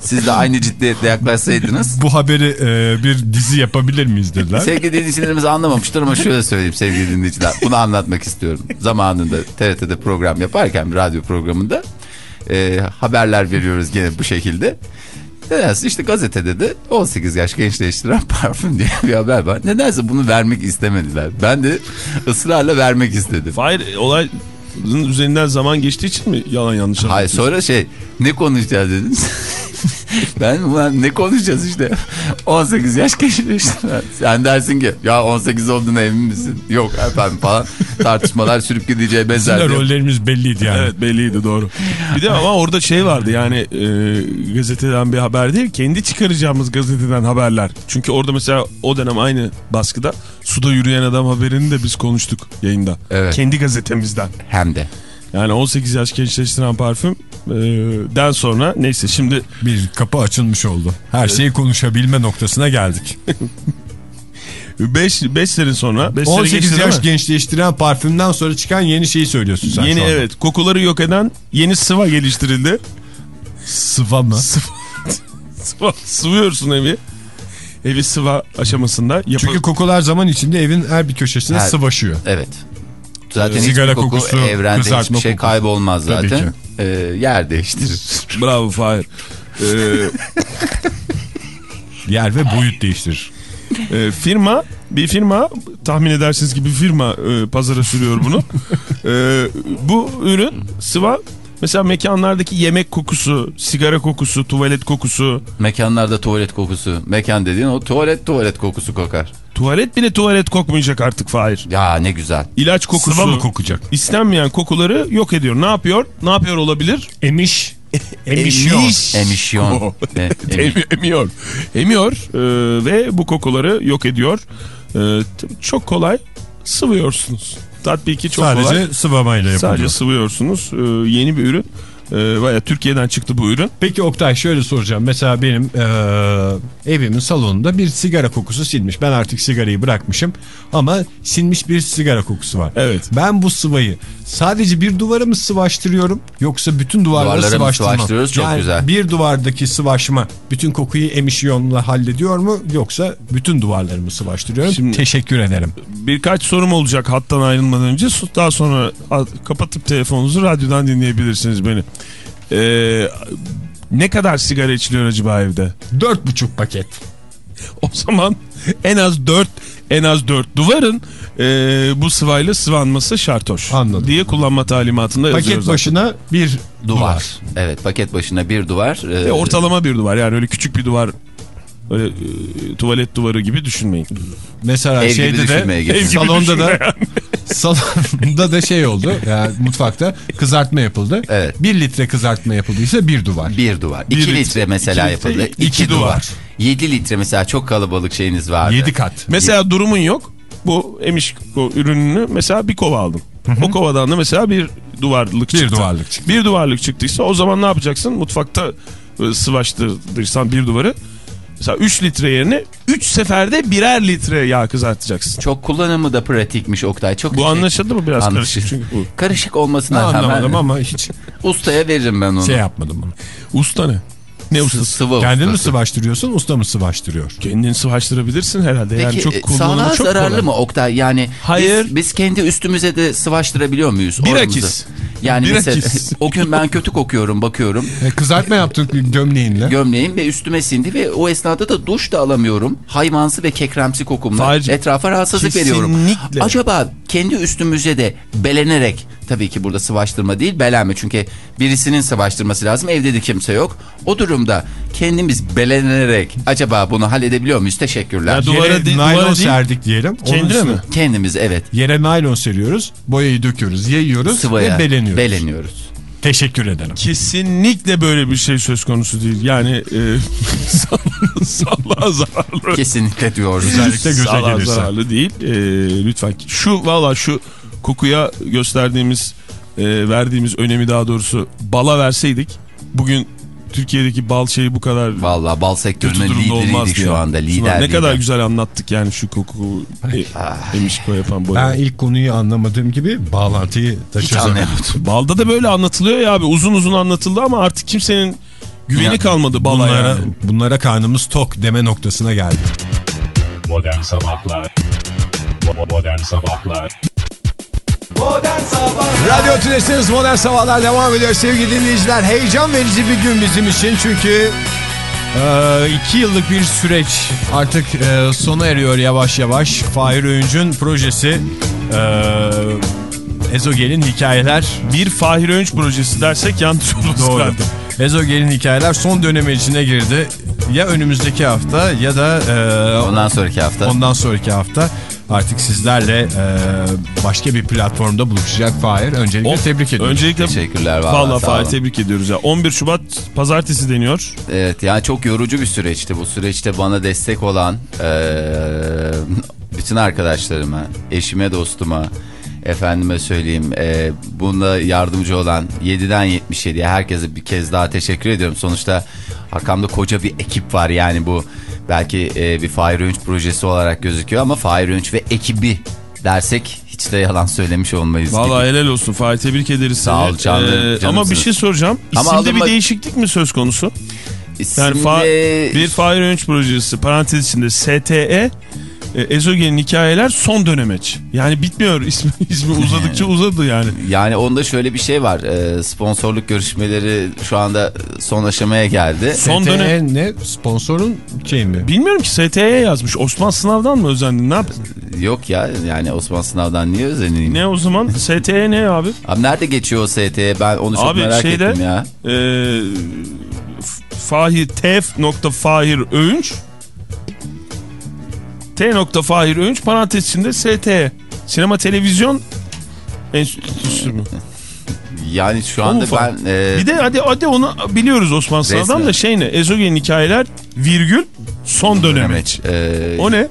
Siz de aynı ciddiyetle yaklaşsaydınız. bu haberi e, bir dizi yapabilir miyiz dediler. Sevgili dinleyicilerimiz anlamamıştır ama şöyle söyleyeyim sevgili dinleyiciler. Bunu anlatmak istiyorum. Zamanında TRT'de program yaparken bir radyo programında e, haberler veriyoruz gene bu şekilde. Nedense işte gazetede de 18 yaş gençleştiren parfüm diye bir haber var. Nedense bunu vermek istemediler. Ben de ısrarla vermek istedim. Fahir olayın üzerinden zaman geçtiği için mi yalan yanlış Hayır sonra şey ne konuşacağız dediniz. [laughs] Ben ulan ne konuşacağız işte. 18 yaş geçmiş. Sen dersin ki ya 18 olduğuna emin misin? Yok efendim falan. Tartışmalar sürüp gideceği Bizim de benzer. rollerimiz belliydi yani. Evet belliydi doğru. Bir de ama orada şey vardı yani e, gazeteden bir haber değil kendi çıkaracağımız gazeteden haberler. Çünkü orada mesela o dönem aynı baskıda suda yürüyen adam haberini de biz konuştuk yayında. Evet. Kendi gazetemizden. Hem de. Yani 18 yaş gençleştiren parfüm e, den sonra neyse şimdi Bir kapı açılmış oldu. Her şeyi konuşabilme noktasına geldik. [laughs] 5 5 sene sonra 5 sene 18 geçti yaş gençleştiren parfümden sonra çıkan yeni şeyi söylüyorsun sen Yeni evet kokuları yok eden yeni sıva geliştirildi. Sıva mı? Sıva, sıvıyorsun evi. Evi sıva aşamasında. Yapı... Çünkü kokular zaman içinde evin her bir köşesine Her- sıvaşıyor. Evet. Zaten Sigara hiçbir koku kokusu, evrende hiçbir şey kokusu. kaybolmaz zaten. Ee, yer değiştirir. [laughs] Bravo Fahir. Ee, [laughs] Yer ve boyut değiştirir. e, firma bir firma tahmin edersiniz ki bir firma e, pazara sürüyor bunu. E, bu ürün sıva mesela mekanlardaki yemek kokusu, sigara kokusu, tuvalet kokusu, Mekanlarda tuvalet kokusu. Mekan dediğin o tuvalet tuvalet kokusu kokar. tuvalet bile tuvalet kokmayacak artık Fahir. Ya ne güzel. İlaç kokusu. Sıva mı kokacak? İstenmeyen kokuları yok ediyor. Ne yapıyor? Ne yapıyor olabilir? Emiş. [laughs] Emisyon. Emiş. Emisyon. Oh. E, [laughs] em- Em- emiyor. Emiyor e, ve bu kokuları yok ediyor. E, çok kolay sıvıyorsunuz. Tatbiki çok Sadece kolay. sıvamayla yapılıyor. Sadece sıvıyorsunuz. E, yeni bir ürün. E, baya Türkiye'den çıktı bu ürün. Peki Oktay şöyle soracağım. Mesela benim eee, evimin salonunda bir sigara kokusu silmiş. Ben artık sigarayı bırakmışım ama sinmiş bir sigara kokusu var. Evet. Ben bu sıvayı sadece bir duvara mı sıvaştırıyorum yoksa bütün mı sıvaştırmam? sıvaştırıyoruz? Çok yani güzel. bir duvardaki sıvaşma bütün kokuyu emisyonla hallediyor mu yoksa bütün duvarları mı sıvaştırıyorum? Şimdi- Teşekkür ederim. Birkaç sorum olacak hattan ayrılmadan önce. Daha sonra kapatıp telefonunuzu radyodan dinleyebilirsiniz beni. E, ne kadar sigara içiliyor acaba evde? Dört buçuk paket. [laughs] O zaman en az 4 en az 4 duvarın e, bu sıvayla sıvanması şart hoş. Anladım. Diye kullanma talimatında yazıyor Paket zaten. başına bir duvar. duvar. Evet paket başına bir duvar. Ee, Ve ortalama bir duvar yani öyle küçük bir duvar öyle e, tuvalet duvarı gibi düşünmeyin. Mesela Ev şeyde de. Ev gibi salonda da salonda da şey oldu. Yani mutfakta kızartma yapıldı. Evet. Bir litre kızartma yapıldıysa bir duvar. Bir duvar. Bir 2 litre, litre mesela iki litre, yapıldı. iki 2 duvar. duvar. 7 litre mesela çok kalabalık şeyiniz vardı. Yedi kat. Mesela durumun yok. Bu emişko ürününü mesela bir kova aldım. O kovadan da mesela bir duvarlık çıktı. duvarlık çıktı. Bir duvarlık çıktıysa o zaman ne yapacaksın? Mutfakta e, sıvaştırdıysan bir duvarı mesela 3 litre yerine 3 seferde birer litre yağ kızartacaksın. Çok kullanımı da pratikmiş Oktay. Çok Bu anlaşıldı mı biraz Anlaşıldı. karışık çünkü bu. Karışık olmasına Anlamadım rağmen ama hiç [laughs] ustaya veririm ben onu. şey yapmadım bunu. Usta ne? Ne ustası? Sıvı Kendin mi ustası. sıvaştırıyorsun usta mı sıvaştırıyor? Kendini sıvaştırabilirsin herhalde. yani Peki çok e, sağlığa çok zararlı kolay. mı Oktay? Yani Hayır. Biz, biz kendi üstümüze de sıvaştırabiliyor muyuz? Bilakis. oramızı? Yani Bilakis. mesela [laughs] o gün ben kötü kokuyorum bakıyorum. E, kızartma yaptık gömleğinle. Gömleğim ve üstüme sindi ve o esnada da duş da alamıyorum. Hayvansı ve kekremsi kokumla Fahir, etrafa rahatsızlık veriyorum. kesinlikle. Acaba kendi üstümüze de belenerek tabii ki burada sıvaştırma değil belenme çünkü birisinin sıvaştırması lazım evde de kimse yok. O durumda kendimiz belenerek acaba bunu halledebiliyor muyuz? Teşekkürler. Ya duvara Yere naylon duvara serdik diyelim. Kendine mi? Kendimiz evet Yere naylon seriyoruz. Boyayı döküyoruz, yayıyoruz sıvaya ve beleniyoruz. beleniyoruz. Teşekkür ederim. Kesinlikle böyle bir şey söz konusu değil. Yani e, [laughs] sağlığa- zararlı. Kesinlikle diyoruz. Özellikle göze Sağlığa gelirse. zararlı değil. E, lütfen. Şu valla şu kokuya gösterdiğimiz e, verdiğimiz önemi daha doğrusu bala verseydik bugün Türkiye'deki bal şeyi bu kadar Vallahi bal sektörünün durumda olmazdı lideriydi şu anda. Lider, ne kadar lider. güzel anlattık yani şu koku e, emişko yapan boya. Ben ilk konuyu anlamadığım gibi bağlantıyı da çözemedim. Balda da böyle anlatılıyor ya abi uzun uzun anlatıldı ama artık kimsenin güveni Ya, kalmadı bala Bunlara, yani. bunlara karnımız tok deme noktasına geldi. Modern Sabahlar Modern Sabahlar Modern Sabahlar Radyo Tülesi'niz Modern Sabahlar devam ediyor sevgili dinleyiciler. Heyecan verici bir gün bizim için çünkü e, iki yıllık bir süreç artık e, sona eriyor yavaş yavaş. Fahir Öğüncü'nün projesi e, Ezogel'in hikayeler Bir Fahir Öğünç projesi dersek yanlış olmaz. Doğru. Ezogel'in hikayeler son dönemi içine girdi. Ya önümüzdeki hafta ya da e, Ondan sonraki hafta. ondan sonraki hafta artık sizlerle e, başka bir platformda buluşacak Fahir. Öncelikle Of, tebrik ediyorum. Öncelikle Teşekkürler. Vallahi, Vallahi sağ Fahir tebrik ediyoruz ya. 11 Şubat pazartesi deniyor. Evet yani çok yorucu bir süreçti. Bu süreçte bana destek olan eee, bütün arkadaşlarıma, eşime, dostuma, efendime söyleyeyim eee bunda yardımcı olan 7'den 77'ye herkese bir kez daha teşekkür ediyorum. Sonuçta arkamda koca bir ekip var yani bu belki eee, bir Fahir Önç projesi olarak gözüküyor ama Fahir Önç ve ekibi dersek hiç de yalan söylemiş olmayız Vallahi gibi. helal olsun Fahir tebrik ederiz Sağ seni. ol canım, ama canımsınız. bir şey soracağım. Ama İsimde bir alınma- değişiklik mi söz konusu? Yani İsimde- fa- bir Fahir Önç projesi parantez içinde STE e, Ezogel'in hikayeler son dönemeç. Yani bitmiyor [laughs] ismi, ismi uzadıkça [laughs] uzadı yani. Yani onda şöyle bir şey var. Ee, sponsorluk görüşmeleri şu anda son aşamaya geldi. Son STE dönem- ne? Sponsorun şey mi? Bilmiyorum ki STE'ye yazmış. Osman Sınav'dan mı özendin? Ne yap? Yok ya yani Osman Sınav'dan niye özeneyim? Ne o zaman? [laughs] STE ne abi? Abi nerede geçiyor o ST'ye ben onu çok Abi merak şeyde ettim ya. e, F- Fahir Tef nokta Fahir Öğünç T nokta Fahir Öğünç parantez içinde ST Sinema Televizyon Enstitüsü mü? Yani şu anda ben e, Bir de hadi hadi onu biliyoruz Osman Resmen. da şey ne? Ezogel'in hikayeler virgül son dönemeç. e, O ne? e,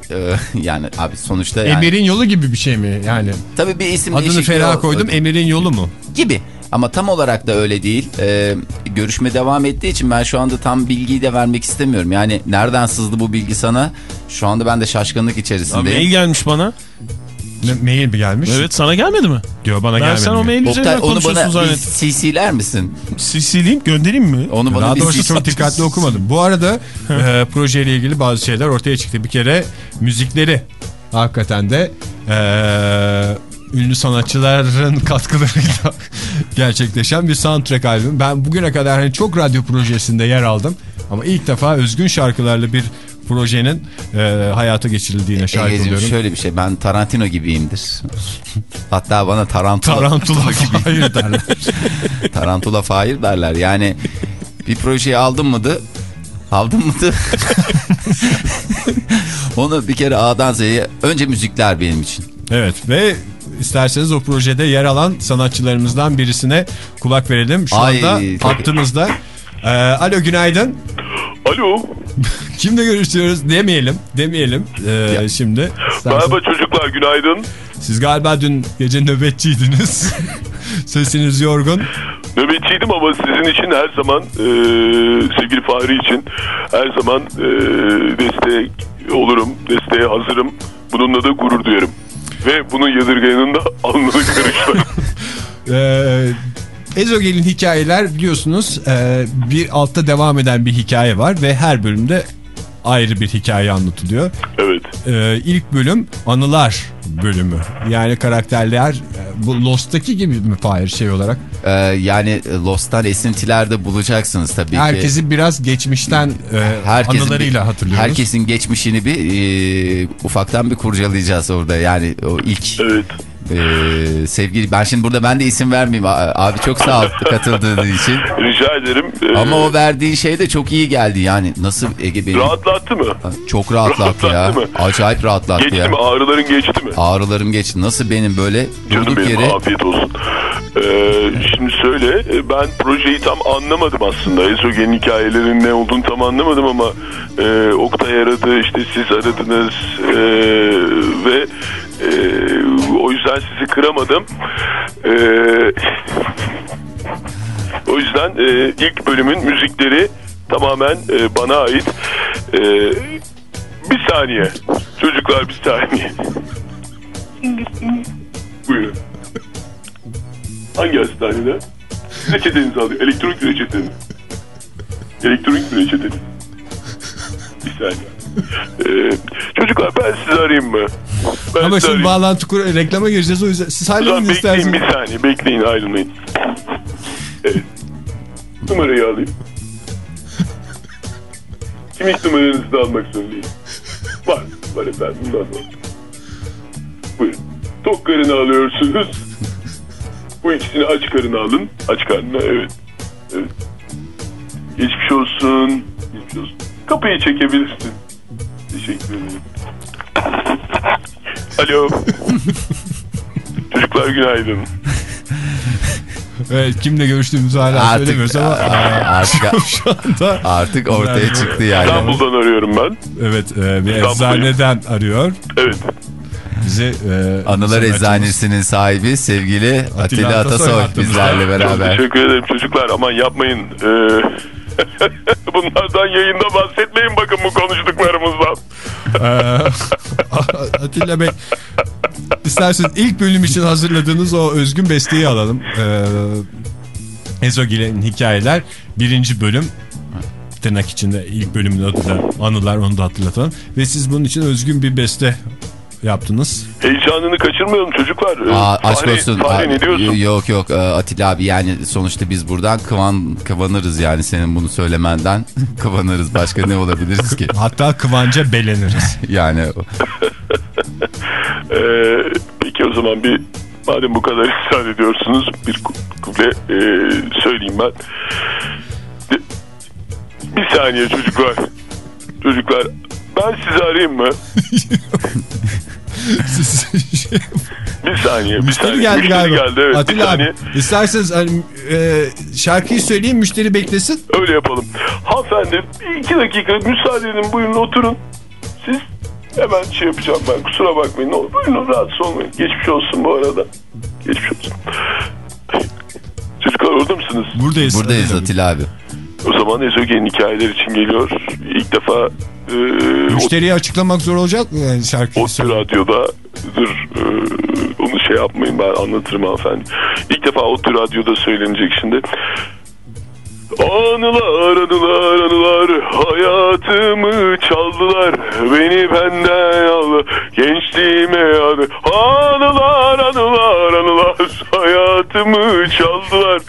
[laughs] yani abi sonuçta yani, Emir'in yolu gibi bir şey mi? Yani tabii bir isim adını değişikliği ferah koydum Emir'in yolu mu? gibi. Ama tam olarak da öyle değil. Ee, görüşme devam ettiği için ben şu anda tam bilgiyi de vermek istemiyorum. Yani nereden sızdı bu bilgi sana? Şu anda ben de şaşkınlık Abi içerisindeyim. mail gelmiş bana. Ne, mail mi gelmiş? Evet sana gelmedi mi? Diyor bana Ben gelmedi. sen o mail üzerinden onu konuşuyorsun bana. CC'ler misin? Sileyim göndereyim mi? Onu bana Daha bir doğrusu çok dikkatli okumadım. Bu arada e, projeyle ilgili bazı şeyler ortaya çıktı. Bir kere müzikleri hakikaten de e, ünlü sanatçıların [laughs] katkılarıyla gerçekleşen bir soundtrack albüm. Ben bugüne kadar hani çok radyo projesinde yer aldım. Ama ilk defa özgün şarkılarla bir projenin e, hayata geçirildiğine şahit Egeciğim, oluyorum. şöyle bir şey ben Tarantino gibiyimdir. Hatta bana Tarantula, Tarantula [laughs] hayır derler. Tarantula Fahir derler. Yani bir projeyi aldın mıydı? Aldın mıydı? [laughs] Onu bir kere A'dan Z'ye önce müzikler benim için. Evet ve isterseniz o projede yer alan sanatçılarımızdan birisine kulak verelim. Şu Ay, anda tabii. hattımızda. Ee, alo günaydın. Alo. [laughs] Kimle görüşüyoruz demeyelim. Demeyelim ee, şimdi. İstersen- Merhaba çocuklar günaydın. Siz galiba dün gece nöbetçiydiniz. [laughs] Sesiniz yorgun. Nöbetçiydim ama sizin için her zaman e, sevgili Fahri için her zaman e, destek olurum, desteğe hazırım. Bununla da gurur duyarım. Ve bunun yadırgayanın da alnını karışlarım. [laughs] Ee, Ezogel'in hikayeler biliyorsunuz ee, bir altta devam eden bir hikaye var ve her bölümde ayrı bir hikaye anlatılıyor. evet. Ee, ilk bölüm anılar bölümü. Yani karakterler e, bu Lost'taki gibi mi Fahir şey olarak? Ee, yani Lost'tan esintiler de bulacaksınız tabii ki. Herkesi biraz geçmişten e, Herkesin anılarıyla bir- hatırlıyoruz. Herkesin geçmişini bir e, ufaktan bir kurcalayacağız orada. Yani o ilk Evet. E, sevgili ben şimdi burada ben de isim vermeyeyim. Abi çok sağ ol katıldığın için. Rica ederim. Ee, Ama o verdiğin şey de çok iyi geldi. Yani nasıl Ege beni Rahatlattı mı? çok rahatlattı ya. Rahatlattı mı? Acayip rahatlattı Geçti ya. mi? Ağrıların geçti mi? Ağrılarım geçti. Nasıl benim böyle Canım durduk benim yere afiyet olsun. Ee, şimdi söyle e, ben projeyi tam anlamadım aslında. Ezogel'in hikayelerinin ne olduğunu tam anlamadım ama e, Oktay aradı işte siz aradınız e, ve e, o yüzden sizi kıramadım. E, o yüzden e, ilk bölümün müzikleri tamamen e, bana ait. E, bir saniye. Çocuklar bir saniye. Buyurun. Hangi hastanede? Reçetenizi alıyor. Elektronik bir reçete mi? Elektronik bir reçete mi? Bir saniye. Ee, çocuklar ben sizi arayayım mı? Ben Ama şimdi bağlantı kur reklama gireceğiz o yüzden siz halledin bekleyin isterseniz. bir saniye. Bekleyin ayrılmayın. Evet. Numarayı alayım. Kimlik numaranızı da almak zorundayım. Var. Var efendim. Bundan sonra. Buyurun. Tok karını alıyorsunuz. Bu ikisini aç karını alın. Aç karnına evet. Evet. Geçmiş olsun. Geçmiş olsun. Kapıyı çekebilirsin. Teşekkür ederim. Alo. [laughs] Çocuklar günaydın. Evet, kimle görüştüğümüzü hala Artık, söylemiyoruz ama artık, [laughs] şu anda artık ortaya çıktı yani. İstanbul'dan arıyorum ben. evet e, bir eczaneden arıyor. Evet. Bize e, Anılar Eczanesinin sahibi sevgili Atilla Atasoy Atasoy hattımızda. bizlerle Çok beraber. teşekkür ederim çocuklar. Aman yapmayın. Ee, [laughs] bunlardan yayında bahsetmeyin bakın bu konuştuklarımızdan. Ee, [laughs] Atilla Bey isterseniz ilk bölüm için hazırladığınız o özgün besteyi alalım. Ee, Ezogel'in hikayeler birinci bölüm tırnak içinde ilk bölümün adı da anılar onu da hatırlatalım. Ve siz bunun için özgün bir beste yaptınız. Heyecanını kaçırmayalım çocuklar. Ee, Aa, aşk Fahri- olsun. Fahri ne diyorsun? Yok yok e, Atilla abi yani sonuçta biz buradan kıvan, kıvanırız yani senin bunu söylemenden [laughs] kıvanırız. Başka ne olabiliriz ki? [laughs] Hatta kıvanca beleniriz. [laughs] Yani Ee, peki o zaman bir madem bu kadar ısrar ediyorsunuz bir ku- kuple e, söyleyeyim ben. Bir, bir saniye çocuklar. Çocuklar ben sizi arayayım mı? [laughs] Şey- Bir saniye. Bir müşteri saniye. geldi Müşteri galiba. geldi evet. bir Atilla saniye. abi isterseniz hani, e, şarkıyı söyleyeyim müşteri beklesin. Öyle yapalım. Hanımefendi iki dakika müsaade edin buyurun oturun. Siz hemen şey yapacağım ben kusura bakmayın. Ne olur, Buyurun rahatsız olmayın. Geçmiş olsun bu arada. Geçmiş olsun. Çocuklar orada mısınız? Buradayız. buradayız Atilla abi. O zaman Ezogel'in hikayeler için geliyor. İlk defa e, Müşteriye açıklamak zor olacak mı yani şarkıyı Otlu söyle- Radyo'dadır. E, onu şey yapmayın ben anlatırım hanımefendi. İlk defa Otlu Radyo'da söylenecek şimdi. Anılar anılar anılar hayatımı çaldılar beni benden aldı gençliğime adı anılar anılar anılar hayatımı çaldılar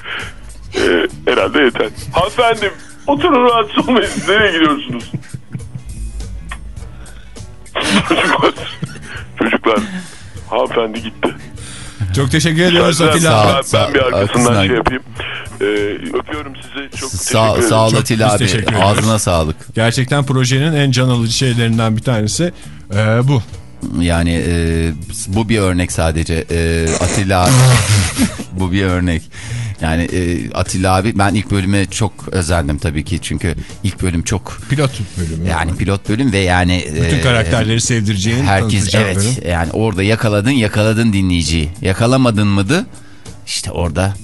herhalde yeter. Hanımefendi oturun rahatsız olmayın. Nereye gidiyorsunuz? Çocuklar. Çocuklar. Hanımefendi gitti. Çok teşekkür ediyoruz Atilla. Sağ ol, ben, ben bir arkasından şey yapayım. Ee, öpüyorum sizi. Çok Sağ, teşekkür ederim sağ ol Atilla abi. Ağzına sağlık. Gerçekten projenin en can alıcı şeylerinden bir tanesi e, bu. Yani e, bu bir örnek sadece. E, Atilla [laughs] bu bir örnek. Yani e, Atilla abi ben ilk bölüme çok özendim tabii ki. Çünkü ilk bölüm çok Pilot bölümü. yani pilot bölüm ve yani Bütün e, karakterleri sevdireceğin, herkes evet bölüm. yani orada yakaladın yakaladın dinleyiciyi. Yakalamadın mıydı? İşte orada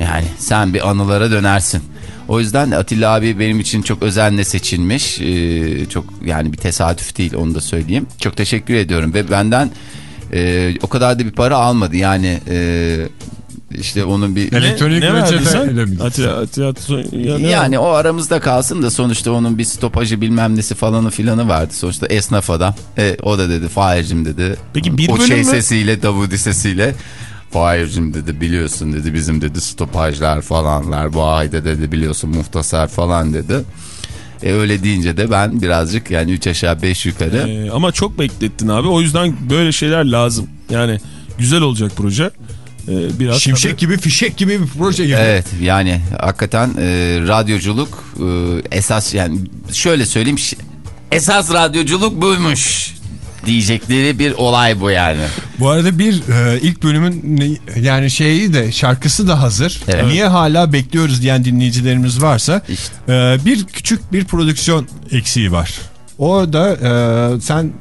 yani sen bir anılara dönersin. O yüzden de Atilla abi benim için çok özenle seçilmiş. Ee, çok yani bir tesadüf değil onu da söyleyeyim. Çok teşekkür ediyorum ve benden e, o kadar da bir para almadı. Yani e, işte onun bir Elektronik ne verdin reçete sen? ile mi? Atilla, Atilla Atasoy- ya ne yani o aramızda kalsın da sonuçta onun bir stopajı bilmem nesi falanı filanı vardı. Sonuçta esnaf adam. E, o da dedi Fahir'cim dedi. Peki bir o bölüm şey mü? sesiyle Davudi sesiyle Fahir'cim dedi biliyorsun dedi bizim dedi stopajlar falanlar bu ayda dedi biliyorsun muhtasar falan dedi. E öyle deyince de ben birazcık yani 3 aşağı 5 yukarı Ee, ama çok beklettin abi. O yüzden böyle şeyler lazım. Yani güzel olacak proje. Ee, biraz Şimşek tabii- gibi, fişek gibi bir proje gibi. Evet yani hakikaten e, radyoculuk e, esas yani şöyle söyleyeyim esas radyoculuk buymuş diyecekleri bir olay bu yani. Bu arada bir e, ilk bölümün yani şeyi de şarkısı da hazır. Evet. Niye hala bekliyoruz diyen dinleyicilerimiz varsa İşte. e, bir küçük bir prodüksiyon eksiği var. O da e, sen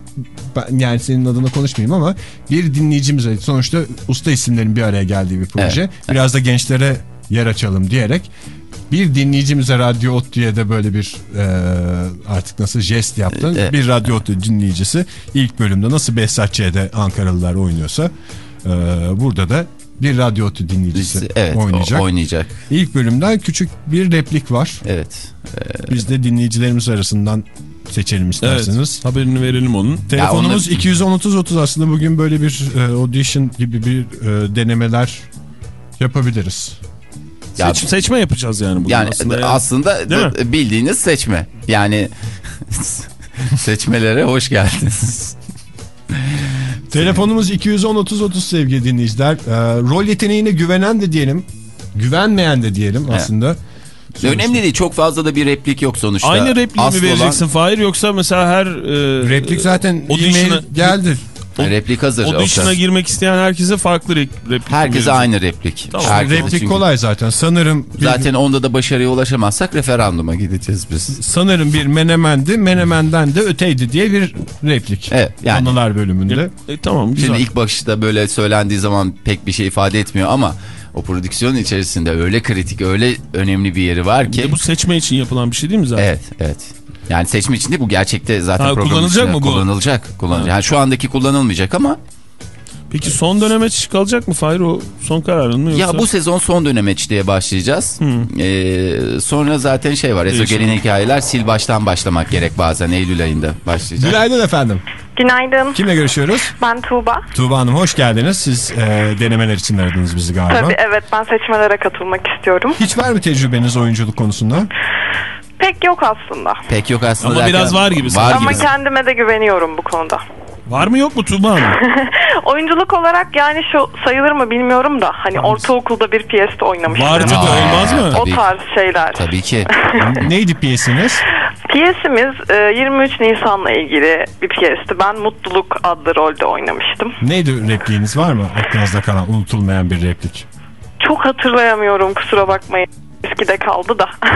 ben, yani senin adına konuşmayayım ama bir dinleyicimiz sonuçta usta isimlerin bir araya geldiği bir proje. Evet. Biraz da gençlere yer açalım diyerek bir dinleyicimize Radyo Ot diye de böyle bir e, artık nasıl jest yaptın. Evet. Bir Radyo Ot dinleyicisi ilk bölümde nasıl Behzat Ç'de Ankaralılar oynuyorsa e, burada da bir Radyo Ot dinleyicisi Evet oynayacak. oynayacak. İlk bölümden küçük bir replik var. Evet. Biz de dinleyicilerimiz arasından seçelim Evet. isterseniz. Haberini verelim onun. Telefonumuz onu- 210 30 30 aslında bugün böyle bir e, audition gibi bir e, denemeler yapabiliriz. Ya- Seç- seçme yapacağız yani bugün Yani aslında. aslında, ya. Değil mi? bildiğiniz seçme. Yani [laughs] seçmelere hoş geldiniz. Telefonumuz 210 30 30 sevgili dinleyiciler. E, rol yeteneğine güvenen de diyelim, güvenmeyen de diyelim aslında. Önemli değil çok fazla da bir replik yok sonuçta. Aynı repliği Asıl mi vereceksin Fahir yoksa mesela her... E, Replik zaten audition'a- e-mail geldi. Olan, replik hazır. Audition'a Oktay. girmek isteyen herkese farklı rep- replik Herkese aynı replik. Tamam. Herkese Replik çünkü- kolay zaten. Sanırım bir, Zaten onda da başarıya ulaşamazsak referanduma gideceğiz biz. sanırım bir menemendi. Menemenden de öteydi diye bir replik. Evet, yani- Anılar bölümünde. E, tamam güzel. Şimdi ilk bakışta böyle söylendiği zaman pek bir şey ifade etmiyor ama o prodüksiyon içerisinde öyle kritik, öyle önemli bir yeri var ki. E, bu seçme için yapılan bir şey değil mi zaten? Evet, evet. Yani seçme için değil bu gerçekte zaten Ha, kullanılacak içinde mı bu? Kullanılacak. kullanılacak. Yani şu andaki kullanılmayacak ama Peki son döneme kalacak mı Fahir o son kararın mı yoksa? ya bu sezon son dönemeç diye başlayacağız. Ee, sonra zaten şey var. Ezogelin hikayeler sil baştan başlamak gerek bazen Eylül ayında başlayacak. Günaydın efendim. Günaydın. Kimle görüşüyoruz? Ben Tuğba. Tuğba Hanım hoş geldiniz. Siz e, denemeler için aradınız bizi galiba. Tabii evet ben seçmelere katılmak istiyorum. Hiç var mı tecrübeniz oyunculuk konusunda? Pek yok aslında. Pek yok aslında. Ama derken- biraz var gibi Var. Ama gibi. kendime de güveniyorum bu konuda. Var mı yok mu Tuğba Hanım? [laughs] Oyunculuk olarak yani şu sayılır mı bilmiyorum da hani ortaokulda bir piyeste oynamıştım. Var tabii Aa, olmaz mı? O Tabii. tarz şeyler. Tabii ki. [laughs] Neydi piyesiniz? Piyesimiz e, 23 Nisan'la ilgili bir piyesti. Ben Mutluluk adlı rolde oynamıştım. Neydi repliğiniz var mı? Aklınızda kalan unutulmayan bir replik. Çok hatırlayamıyorum kusura bakmayın. Eskide kaldı da. [laughs]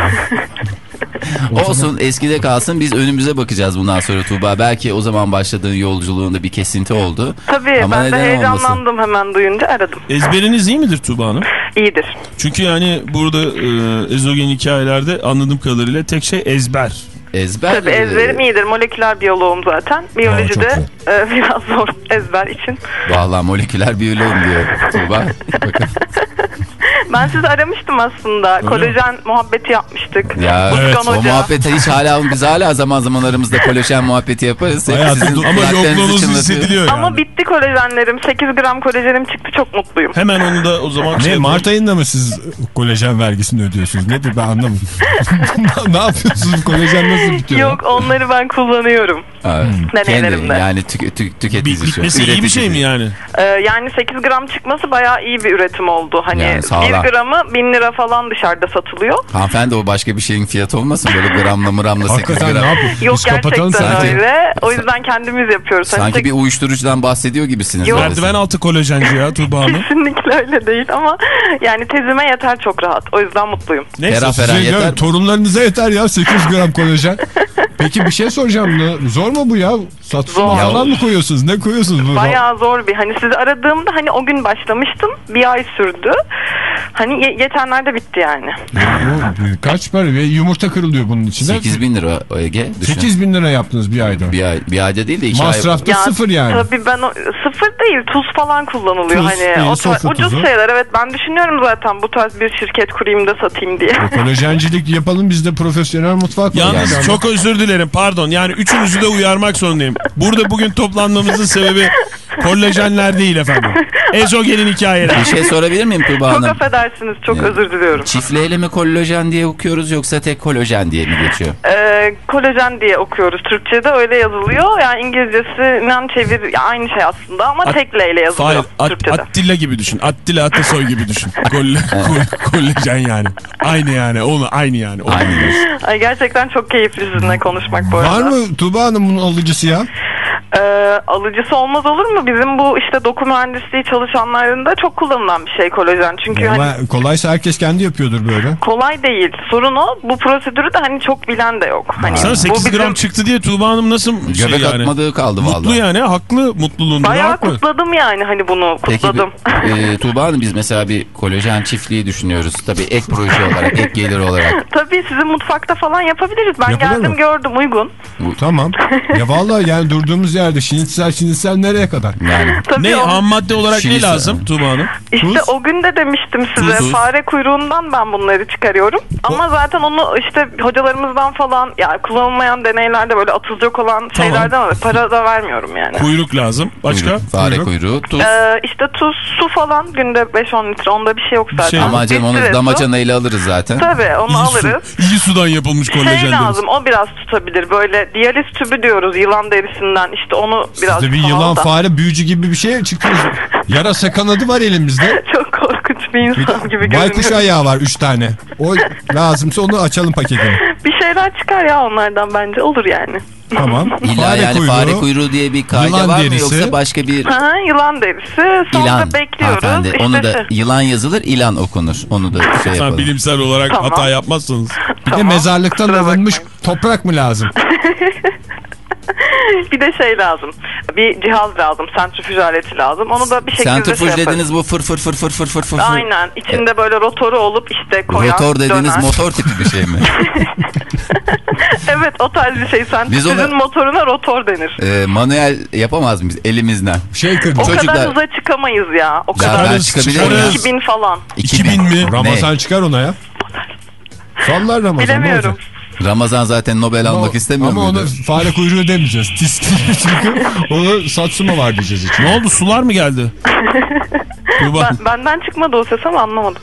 Olsun eskide kalsın biz önümüze bakacağız bundan sonra Tuğba. Belki o zaman başladığın yolculuğunda bir kesinti oldu. Tabii Ama ben de heyecanlandım hemen duyunca aradım. Ezberiniz iyi midir Tuğba Hanım? İyidir. Çünkü yani burada e, ezogen hikayelerse anladığım kadarıyla tek şey ezber. Ezber. Tabii ezberim iyidir. Moleküler biyoloğum zaten. Biyolojide e, [laughs] biraz zor ezber için. Valla moleküler biyoloğum diyor Tuğba. [laughs] Ben sizi aramıştım aslında. Kolajen muhabbeti yapmıştık. Ya evet, o Hoca. muhabbeti hiç hala biz hala zaman zaman aramızda kolajen muhabbeti yaparız. Sizin Ama yokluğunuz hissediliyor yani. Ama bitti kolajenlerim. 8 gram kolajenim çıktı. Çok mutluyum. Hemen onu da o zaman şey Ne yapalım. Mart ayında mı siz kolajen vergisini ödüyorsunuz? Nedir ben anlamadım. [laughs] ne yapıyorsunuz? Kolajen nasıl bitiyor? Yok onları ben kullanıyorum. Evet. Kendi, yani tük, tük, Bi- tüketici. şu, bitmesi iyi bir şey mi yani? Ee, yani 8 gram çıkması bayağı iyi bir üretim oldu. Hani Yani sağlam. 1 gramı 1000 lira falan dışarıda satılıyor. Hanımefendi o başka bir şeyin fiyatı olmasın böyle gramla mıramla 8 Hakikaten ne gram. Yok Biz gerçekten sanki. öyle. O yüzden kendimiz yapıyoruz. Hani Sanki tek- bir uyuşturucudan bahsediyor gibisiniz. Yok. Merdiven altı kolajenci ya Tuğba Hanım. Kesinlikle öyle değil ama yani tezime yeter çok rahat. O yüzden mutluyum. Neyse. Ferah ferah Size yeter. gör- torunlarınıza yeter ya 800 gram kolajen. Peki bir şey soracağım. Zor mu bu ya? Satışma Zor. falan mı koyuyorsunuz? Ne koyuyorsunuz? Bayağı zor bir. Hani sizi aradığımda hani o gün başlamıştım. Bir ay sürdü. Hani ye- geçenlerde bitti yani. Bu Kaç para? Ve yumurta kırılıyor bunun içinde. 8 bin lira Ege. Düşün. 8 bin lira yaptınız bir ayda. Bir, ay, bir ayda değil de 2 ay. Masrafta sıfır yani. Tabii ben o, sıfır değil tuz falan kullanılıyor. Tuz hani değil, o tarz, ucuz tuzu. şeyler evet ben düşünüyorum zaten bu tarz bir şirket kurayım da satayım diye. Kolajencilik yapalım biz de profesyonel mutfak Yalnız Yani. çok özür dilerim pardon yani üçünüzü de uyarmak zorundayım. Burada bugün toplanmamızın sebebi kolajenler değil efendim. Ezogelin hikayeler. Bir şey sorabilir miyim Tuğba çok Hanım? affedersiniz çok Ya. özür diliyorum. Çiftleyle mi kolajen diye okuyoruz yoksa tek kolajen diye mi geçiyor? Ee, kolajen diye okuyoruz Türkçe'de öyle yazılıyor. Yani İngilizcesinden çevir aynı şey aslında ama At- tek yazılıyor Hayır At- Türkçe'de. Attila gibi düşün. Attila Atasoy gibi düşün. Kolle, kol- kolajen yani. Aynı yani. Onu aynı yani. Onu. Aynı. Ay, gerçekten çok keyifli sizinle konuşmak bu arada. Var mı Tuğba Hanım bunun alıcısı ya? Ee, alıcısı olmaz olur mu? Bizim bu işte doku mühendisliği çalışanlarında çok kullanılan bir şey kolajen. Çünkü Ama hani kolaysa herkes kendi yapıyordur böyle. kolay değil. Sorun o. Bu prosedürü de hani çok bilen de yok. Hani Sana bu 8 bizim gram çıktı diye Tuğba Hanım nasıl şey Göbek yani? atmadığı kaldı Mutlu vallahi. yani haklı mutluluğunda. Bayağı haklı. kutladım yani hani bunu Peki kutladım. bir- e, Tuğba Hanım biz mesela bir kolajen çiftliği düşünüyoruz. Tabii ek proje olarak, ek gelir olarak. [laughs] Tabii sizin mutfakta falan yapabiliriz. Ben Yapılır geldim mı? gördüm uygun. Tamam. [laughs] ya vallahi yani durduğumuz yerde şinitsel şinitsel nereye kadar? Yani Tabii Ne o- ham madde olarak Şimdi ne lazım Tuğba Hanım? İşte Tuz. o gün de demiştim size Tuz. fare kuyruğundan ben bunları çıkarıyorum. Ama zaten onu işte hocalarımızdan falan ya kullanılmayan deneylerde böyle atılacak olan Tamam. şeylerden alır. Para da vermiyorum yani. Kuyruk lazım. Başka? Kuyruk, fare Kuyruk. kuyruğu, tuz. Ee, işte tuz, su falan günde 5-10 litre onda bir şey yok zaten. şey- Ama canım onu Litre su. damacanayla alırız zaten. Tabii onu İyi, alırız. su, iyi sudan yapılmış kolajen Şey deriz. lazım o biraz tutabilir böyle diyaliz tübü diyoruz yılan derisinden işte onu biraz Siz de bir yılan fare büyücü gibi bir şey çıktınız. [laughs] Yarasa kanadı var elimizde. [laughs] Çok korkunç bir insan gibi Baykuş görünüyor. ayağı var 3 tane. O lazımsa onu açalım paketini. [laughs] Bir şeyler çıkar ya onlardan bence olur yani. Tamam. [laughs] İlla yani fare kuyruğu diye bir kaide yılan var mı derisi. yoksa başka bir Ha, yılan derisi. Sonra ilan bekliyoruz. hanımefendi. İşte Onu da şey- yılan yazılır ilan okunur. Onu da şey Sen yapalım. bilimsel olarak Tamam. hata yapmazsanız. Bir de Tamam. mezarlıktan Kusura alınmış bakmayın. toprak mı lazım? [laughs] bir de şey lazım. Bir cihaz lazım. Sentrifüj aleti lazım. Onu da bir şekilde Sentrifüj şey dediniz bu fır fır fır fır fır fır fır. Aynen. İçinde böyle rotoru olup işte koyar. Rotor dediğiniz döner. [laughs] motor tipi bir şey mi? evet o tarz bir şey. Sentrifüjün ona- motoruna rotor denir. Ee, manuel yapamaz mıyız elimizden? Şey kırdı. O Çocuklar- kadar hıza çıkamayız ya. O Ya kadar. ben çıkabilirim çıkarız. ya. 2000 falan. 2000 mi? Ramazan çıkar ona ya. Sallar Ramazan. ne Bilemiyorum. Ramazan zaten Nobel almak Ama- istemiyor Ama muydu? onu fare kuyruğu demeyeceğiz. Tis [laughs] çünkü onu Satsuma var diyeceğiz için. Ne oldu sular mı geldi? Ben, benden çıkmadı o ses ama anlamadım.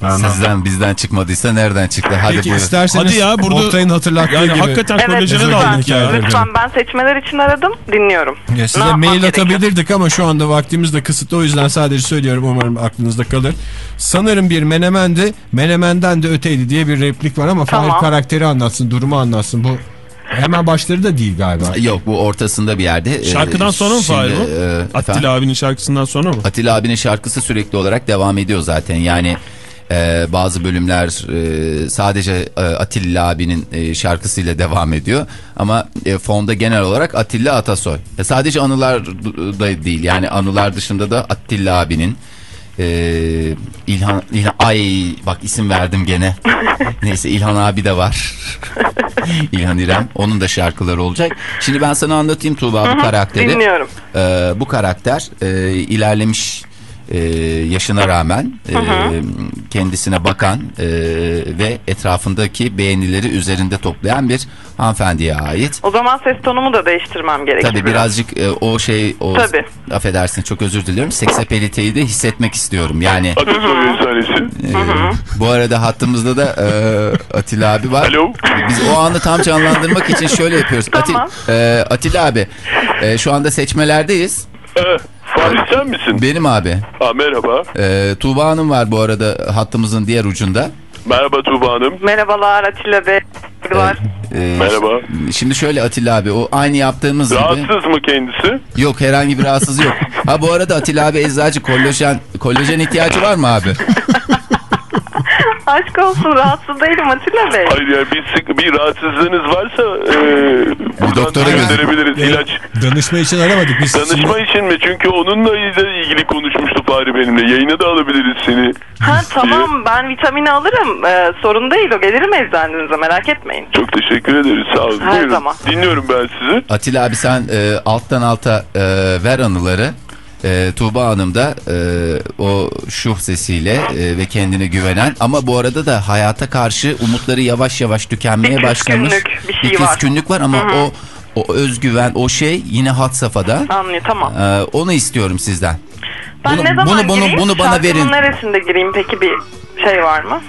Sizden bizden çıkmadıysa nereden çıktı? Hadi Peki buyurun. isterseniz Hadi ya, burada- Oktay'ın hatırlattığı Yani gibi. hakikaten Evet kolejine daldık ya. lütfen ben seçmeler için aradım dinliyorum. Ya Ne size yapmam mail gerekiyor? atabilirdik ama şu anda vaktimiz de kısıtlı o yüzden sadece söylüyorum umarım aklınızda kalır. Sanırım bir menemendi, menemenden de öteydi diye bir replik var ama Tamam. Fahir karakteri anlatsın, durumu anlatsın. Bu hemen başları da değil galiba. Yok bu ortasında bir yerde. Ee, Şarkıdan sonra mı Fahir bu? e? Attila abinin şarkısından sonra mı? Atilla abinin şarkısı sürekli olarak devam ediyor zaten. Yani e, bazı bölümler e, sadece e, Atilla abinin e, şarkısıyla devam ediyor. Ama e, fonda genel olarak Atilla Atasoy. E, sadece anılar da değil. Yani anılar dışında da Atilla abinin e, İlhan, İlhan ay bak isim verdim gene. [laughs] Neyse İlhan abi de var. [laughs] İlhan İrem. Onun da şarkıları olacak. Şimdi ben sana anlatayım Tuğba bu karakteri. Dinliyorum. Ee, bu karakter e, ilerlemiş e, yaşına rağmen e, kendisine bakan e, ve etrafındaki beğenileri üzerinde toplayan bir hanımefendiye ait. O zaman ses tonumu da değiştirmem gerekiyor. Tabii birazcık e, o şey o Tabii. affedersin çok özür diliyorum. Seksapeliteyi de hissetmek istiyorum. Yani Atasoy Eczanesi. e, bu arada hattımızda da e, Atilla abi var. Alo. Biz o anı tam canlandırmak için şöyle yapıyoruz. Tamam. Atil, e, Atilla abi e, şu anda seçmelerdeyiz. Ee, Fahri sen misin? Benim abi. Aa, merhaba. Ee, Tuğba Hanım var bu arada hattımızın diğer ucunda. Merhaba Tuğba Hanım. Merhabalar Atilla Bey. Saygılar. Ee, Merhaba. Şimdi şöyle Atilla abi o aynı yaptığımız gibi. Rahatsız mı kendisi? Yok herhangi bir rahatsız yok. [laughs] Ha bu arada Atilla abi eczacı kollajen, kollajen ihtiyacı var mı abi? [laughs] Aşk olsun rahatsız değilim Atilla Bey. Hayır yani bir, sık, bir rahatsızlığınız varsa e, buradan doktora gönderebiliriz. İlaç. Danışma için aramadık biz. Danışma için mi? Çünkü onunla ilgili konuşmuştu Fahri benimle. Yayına da alabiliriz seni. Ha tamam ben vitamini alırım. Ee, sorun değil o gelirim eczanenize merak etmeyin. Çok teşekkür ederiz. Sağ olun. Her Buyurun. zaman. Dinliyorum ben sizi. Atilla abi sen e, alttan alta e, ver anıları. E, Tuğba Hanım da e, o şuh sesiyle e, ve kendine güvenen ama bu arada da hayata karşı umutları yavaş yavaş tükenmeye Bir başlamış. bir şey bir var. küskünlük var ama o o özgüven o şey yine had safhada. Anlıyor tamam. E, onu istiyorum sizden. Ben bunu- ne zaman bunu- bunu- gireyim? bunu bana Şarkının verin. neresinde gireyim peki bir şey var mı?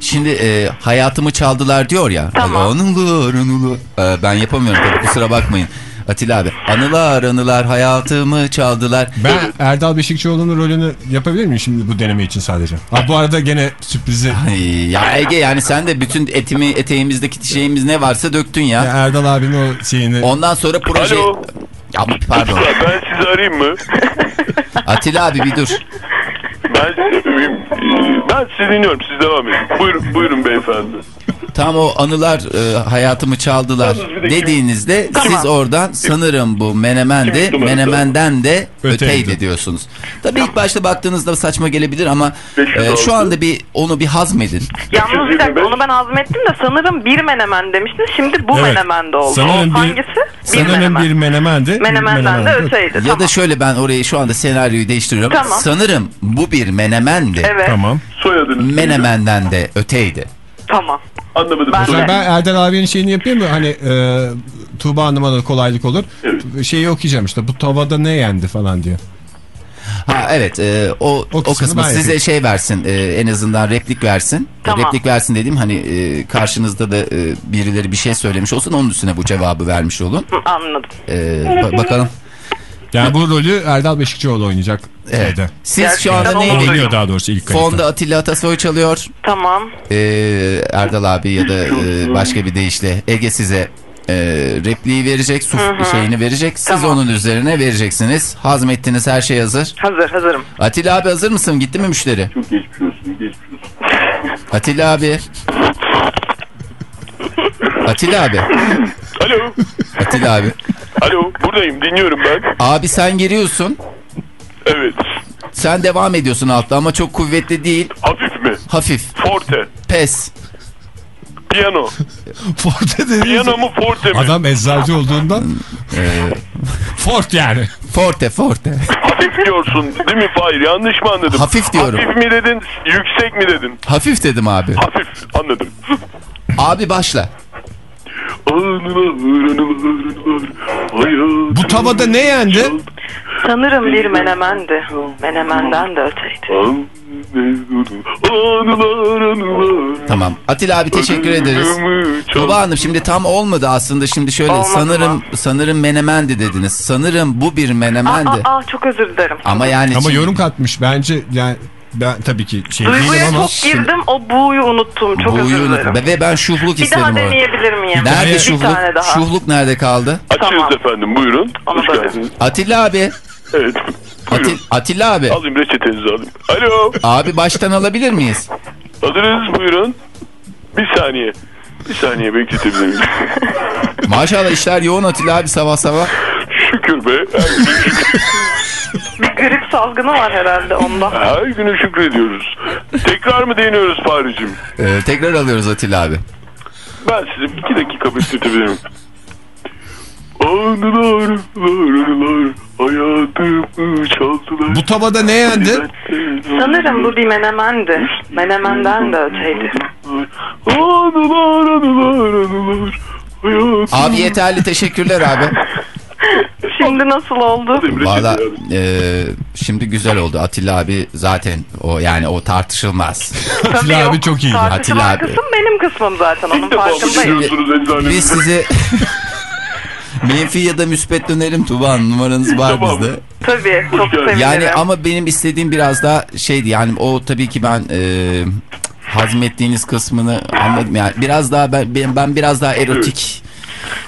Şimdi e, hayatımı çaldılar diyor ya. Tamam. Anılar anılar. E, ben yapamıyorum tabii kusura bakmayın. Atilla abi. Anılar anılar hayatımı çaldılar. Ben Erdal Beşikçioğlu'nun rolünü yapabilir miyim şimdi bu deneme için sadece? Ha, bu arada gene sürprizi. Ay, ya Ege yani sen de bütün etimi eteğimizdeki şeyimiz ne varsa döktün ya. Ya Erdal abinin o şeyini. Ondan sonra proje... Alo. Ya pardon. Ben sizi arayayım mı? [laughs] Atilla abi bir dur. Ben, ben sizi dinliyorum. Siz devam edin. Buyurun, buyurun beyefendi. Tam o anılar e, hayatımı çaldılar bir de dediğinizde Tamam. siz oradan sanırım bu numarası? menemenden de Öteydi. öteydi diyorsunuz. Tabii ilk başta baktığınızda saçma gelebilir ama e, şu anda bir onu bir hazmedin. Yalnız bir dakika 325. onu ben azmettim de sanırım bir menemen demiştiniz. Şimdi bu Evet. menemende oldu. Sanırım o bir, hangisi? sanırım menemen. bir menemendi. Menemenden de öteydi. Ya tamam. da şöyle ben orayı şu anda senaryoyu değiştiriyorum. Tamam. Sanırım bu bir menemendi. Evet Tamam. Soyadınız. Menemenden de öteydi. tamam. Anlamadım. Ben- Ben, ben Erdal abinin şeyini yapayım mı? Hani e, Tuğba Hanım'a da kolaylık olur. Evet. Şeyi okuyacağım işte bu tavada ne yendi falan diyor. Ha evet e, o, o, kısmını kısmı size yapayım. şey versin e, en azından replik versin. Tamam. Replik versin dediğim hani e, karşınızda da e, birileri bir şey söylemiş olsun onun üstüne bu cevabı vermiş olun. Hı, Anladım. E, ba- bakalım. Yani bu rolü Erdal Beşikçioğlu oynayacak. Evet. Şeyde. Siz şu anda olur. Oynuyor daha doğrusu ilk kayıtta. Fonda Atilla Atasoy çalıyor. Tamam. E, Erdal abi ya da e, başka bir deyişle Ege size e, repliği verecek, suf şeyini verecek. Siz Tamam. onun üzerine vereceksiniz. Hazmettiniz her şey hazır. Hazır hazırım. Atilla abi hazır mısın? Gitti mi müşteri? Çok geçmiş olsun, geçmiş olsun. Atilla abi. Atilla abi. Alo, Atilla abi. alo buradayım dinliyorum ben. Abi sen giriyorsun. Evet, Sen devam ediyorsun altta ama çok kuvvetli değil. hafif mi? Hafif. Forte, Pes. piyano. [laughs] Forte dediğiniz Piyano mu forte mi? Adam eczacı olduğundan Fort yani. Forte forte. Hafif diyorsun değil mi Fahir? Yanlış mı anladım? Hafif diyorum. Hafif mi dedin, yüksek mi dedin? Hafif dedim abi. Hafif, anladım. Abi başla. Bu tavada ne yendi? Sanırım bir menemendi. Menemenden de öteydi. Tamam. Atilla abi teşekkür ederiz. Tuba Hanım şimdi tam olmadı aslında. Şimdi şöyle Olmadı sanırım mı? sanırım menemendi dediniz. Sanırım bu bir Aa, menemendi. aa, aa, çok özür dilerim. Ama yani Ama şimdi- yorum katmış bence yani ben tabii ki şey değilim Duyguya ama çok girdim o bu'yu unuttum. Çok bu özür dilerim. ve ben şuhluk Bir isterim daha orada. deneyebilir miyim? Nerede bir şuhluk? tane daha. Şuhluk nerede kaldı? Açıyoruz Tamam. efendim, buyurun. Atilla abi. Evet. Atil, Atilla abi. Alayım reçetenizi alayım. Alo, Abi baştan alabilir miyiz? hazırız buyurun. Bir saniye. Bir saniye bekletebilir miyim? Maşallah işler yoğun Atilla abi sabah sabah. Şükür be. [laughs] salgını var herhalde onda. [laughs] her güne şükrediyoruz. Tekrar mı deniyoruz Fahri'cim? Ee, tekrar alıyoruz Atilla abi. Ben size iki dakika bekletebilirim. Anılar, anılar, hayatımı çaldılar. bu tavada ne yendi? Sanırım bu bir menemendi. Menemenden de öteydi. Anılar, anılar, anılar, hayatımı... Abi yeterli teşekkürler abi. [laughs] [laughs] Şimdi nasıl oldu? Valla e, şimdi güzel oldu. Atilla abi zaten o yani o tartışılmaz. [laughs] Atilla abi çok iyiydi. Atilla abi. kısım benim kısmım zaten onun [laughs] farkındayım. Biz size menfi ya da müspet dönerim Tuba Hanım numaranız var Tamam. bizde. Tabii çok sevinirim. Yani ama benim istediğim biraz daha şeydi yani o tabii ki ben e, hazmettiğiniz kısmını anladım yani biraz daha ben ben, ben biraz daha erotik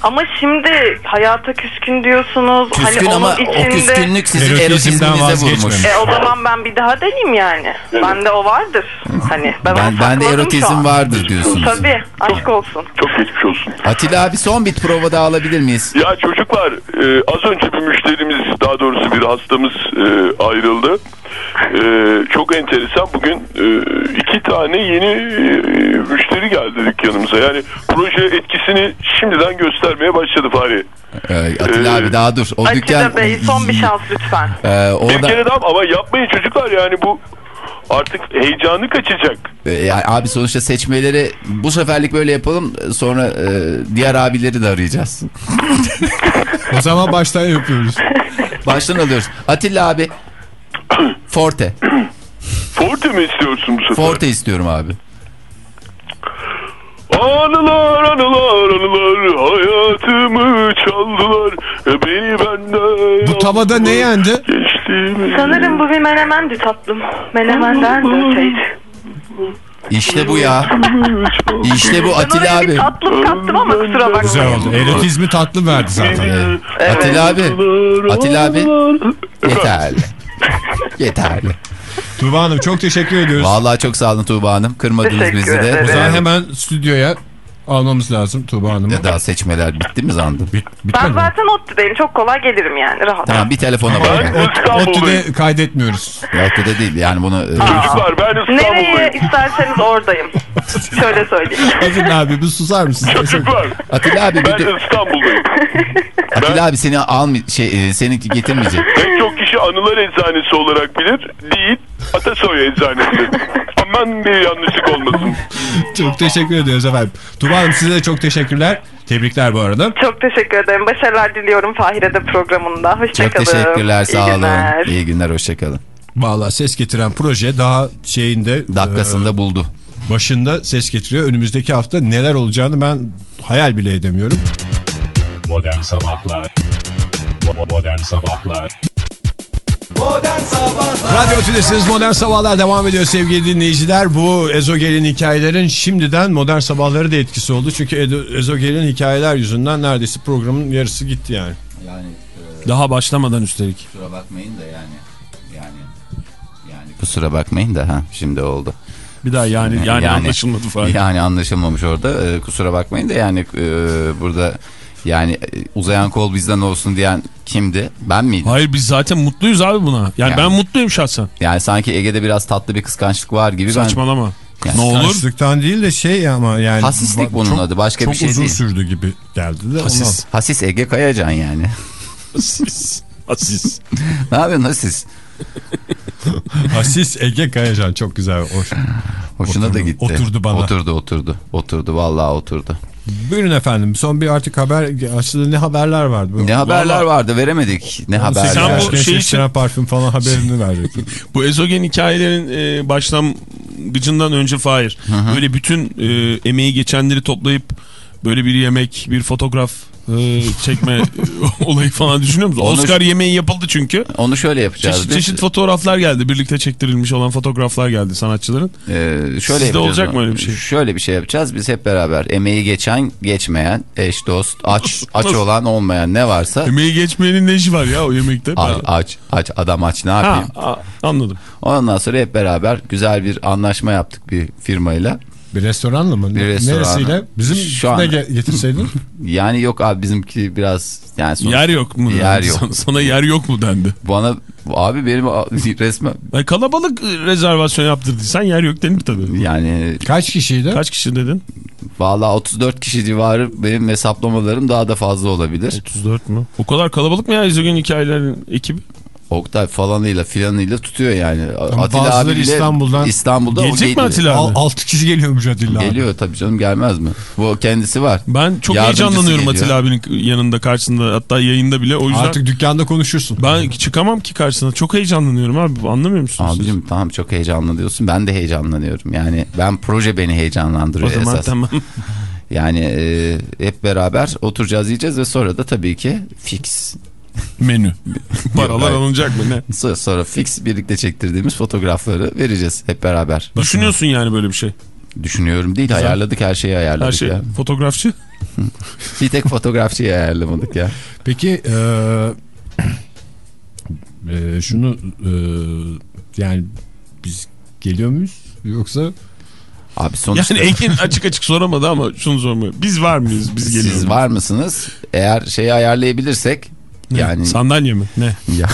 Ama şimdi hayata küskün diyorsunuz. küskün hani ama onun o içinde... küskünlük sizin Erotizmden vurmuş. E o zaman ben bir daha deneyeyim yani. Bende o vardır. Hani ben, Ben, sakladım şu erotizm vardır diyorsunuz. Tabii aşk olsun. Çok geçmiş olsun. Atilla abi son bir prova daha alabilir miyiz? Ya çocuklar e, az önce bir müşterimiz daha doğrusu bir hastamız e, ayrıldı. E, çok enteresan bugün e, iki tane yeni e, müşteri geldi dükkanımıza. Yani proje etkisini şimdiden göstermeye başladı Fahri. Ee, Atilla Ee, abi daha dur. O dükkan... Atilla Bey son bir şans lütfen. Ee, Bir orada kere daha ama yapmayın çocuklar yani bu artık heyecanı kaçacak. Ee, yani abi sonuçta seçmeleri bu seferlik böyle yapalım. Sonra e, diğer abileri de arayacağız. O zaman baştan yapıyoruz. Baştan alıyoruz. Atilla abi [coughs] Forte. [coughs] Forte mi istiyorsun bu sefer? Forte istiyorum abi. Anılar anılar anılar hayatımı çaldılar e, beni benden Bu tavada ne yendi? Geçtiğimi Sanırım bu bir menemendi tatlım. Menemenden de öteydi. İşte bu ya. İşte bu Atilla oraya bir abi. tatlım kattım ama kusura bakmayın. Güzel oldu. Erotizmi tatlı verdi zaten. Evet. Atilla abi. Atilla abi. Yeterli. [laughs] Yeterli. Tuğba Hanım çok teşekkür ediyoruz. Vallahi çok sağ olun Tuğba Hanım. Kırmadınız Teşekkür bizi de. ederim. O zaman hemen stüdyoya almamız lazım Tuğba Hanım'ı. ya daha seçmeler bitti mi zannım? Bit, Ben zaten ODTÜ'deyim. Çok kolay gelirim yani. Rahat. Tamam bir telefona Ben bakın. İstanbul'dayım. ODTÜ'de kaydetmiyoruz. Yok da değil yani bunu... e, Çocuklar ben Nereye İstanbul'dayım. isterseniz oradayım. [laughs] Şöyle söyleyeyim. Atilla abi bir susar mısın? Çocuklar Atilla abi ben İstanbul'dayım. Atilla abi seni almay şey e, seni getirmeyecek. Çok kişi anılar eczanesi olarak bilir. Değil Atasoy eczanesi. [laughs] Aman bir yanlışlık olmasın. çok teşekkür ediyoruz efendim. Tuğba Hanım size de çok teşekkürler. Tebrikler bu arada. Çok teşekkür ederim. Başarılar diliyorum Fahire de programında. Çok Hoşçakalın. teşekkürler sağ olun. günler. İyi günler hoşçakalın. Valla ses getiren proje daha şeyinde Dakikasında buldu. e, başında ses getiriyor. Önümüzdeki hafta neler olacağını ben hayal bile edemiyorum. Modern Sabahlar Modern Sabahlar Modern Sabahlar Radyo Tülesi'niz Modern Sabahlar devam ediyor sevgili dinleyiciler. Bu Ezogel'in hikayelerin şimdiden Modern Sabahları da etkisi oldu. Çünkü Ezogel'in hikayeler yüzünden neredeyse programın yarısı gitti yani. Yani Daha başlamadan üstelik. kusura bakmayın da yani. Yani yani kusura bakmayın da ha şimdi oldu. Bir daha yani yani, anlaşılmadı falan. Yani anlaşılmamış orada. Ee, kusura bakmayın da yani e, burada yani e, uzayan kol bizden olsun diyen kimdi? Ben miydim? Hayır biz zaten mutluyuz abi buna. Yani, Yani. ben mutluyum şahsen. Yani sanki Ege'de biraz tatlı bir kıskançlık var gibi. Saçmalama. Yani ne olur? Kıskançlıktan değil de şey ama yani. Hasislik bunun çok- adı, başka bir çok şey uzun değil. sürdü gibi geldi de. Hasis. Ben Hasis Ege Kayacan yani. [laughs] Asis. Asis. [laughs] ne yapıyorsun Hasis? ondan- Hasis Ege Kayacan çok güzel. Hoş. Hoşuna Oturdu, da gitti. oturdu bana. Oturdu oturdu. Oturdu vallahi oturdu. Buyurun efendim son bir artık haber aslında ne haberler vardı? Bu- Ne haberler vardı veremedik. Ne haberler. Sen bu Genç şey gençleştiren parfüm falan haberini verdik. [laughs] Bu ezogen hikayelerin e, başlangıcından önce Fahir. Böyle bütün e, emeği geçenleri toplayıp böyle bir yemek, bir fotoğraf e, çekme [laughs] olayı falan düşünüyor musun? Onu- Oscar yemeği yapıldı çünkü. Onu şöyle yapacağız. Çeşit çeşit fotoğraflar geldi. Birlikte çektirilmiş olan fotoğraflar geldi sanatçıların. Ee, şöyle Sizde olacak mı öyle bir şey? Şöyle bir şey yapacağız. Biz hep beraber emeği geçen, geçmeyen, eş dost, aç, aç olan, olmayan ne varsa Emeği geçmeyenin ne işi var ya o yemekte? aç, aç, aç, adam aç ne Ha, yapayım? a- anladım. Ondan sonra hep beraber güzel bir anlaşma yaptık bir firmayla. Bir restoranla mı? Bir restoranla. Neresiyle? Bizim Şu an- ge- getirseydin? [laughs] Yani yok abi bizimki biraz yani sonuç- Yer yok mu? Yer [laughs] yok. Sana, sana yer yok mu dendi. Bana abi benim [laughs] resmen Yani kalabalık rezervasyon yaptırdıysan yer yok denir tabii. yani Kaç kişiydi? Kaç kişi dedin? vallahi 34 kişi civarı benim hesaplamalarım daha da fazla olabilir. 34 mu? O kadar kalabalık mı ya İzogin hikayelerin ekibi? Oktay falanıyla filanıyla tutuyor yani. Atilla bazıları abi bile İstanbul'dan- İstanbul'da o Gelecek mi. Atilla abi? Al, 6 kişi geliyormuş Atilla abi. Geliyor tabii canım gelmez mi? Bu kendisi var. Ben çok Yardımcısı heyecanlanıyorum geliyor. Atilla abinin yanında karşısında hatta yayında bile o yüzden Artık dükkanda konuşursun. ben çıkamam ki karşısına çok heyecanlanıyorum abi anlamıyor musunuz? siz? Abicim tamam çok heyecanlı diyorsun. Ben de heyecanlanıyorum. Yani ben proje beni o heyecanlandırıyor zaman esas. tamam. [laughs] Yani e, hep beraber oturacağız yiyeceğiz ve sonra da tabii ki fix. Menü. [laughs] Paralar alınacak mı ne? Sonra, sonra fix birlikte çektirdiğimiz fotoğrafları vereceğiz hep beraber. Düşünüyorsun yani böyle bir şey. Düşünüyorum değil ayarladık her şeyi ayarladık Her şey ya. fotoğrafçı. [laughs] Bir tek fotoğrafçıyı ayarlamadık ya. Peki eee eee, [clears throat] şunu eee, yani biz geliyor muyuz yoksa Abi sonuçta Yani Engin açık açık soramadı ama şunu sormuyor. Biz var mıyız? Biz geliyoruz. siz var mısınız? Eğer şeyi ayarlayabilirsek Ne? yani Sandalye mi? Ne? [laughs] ya,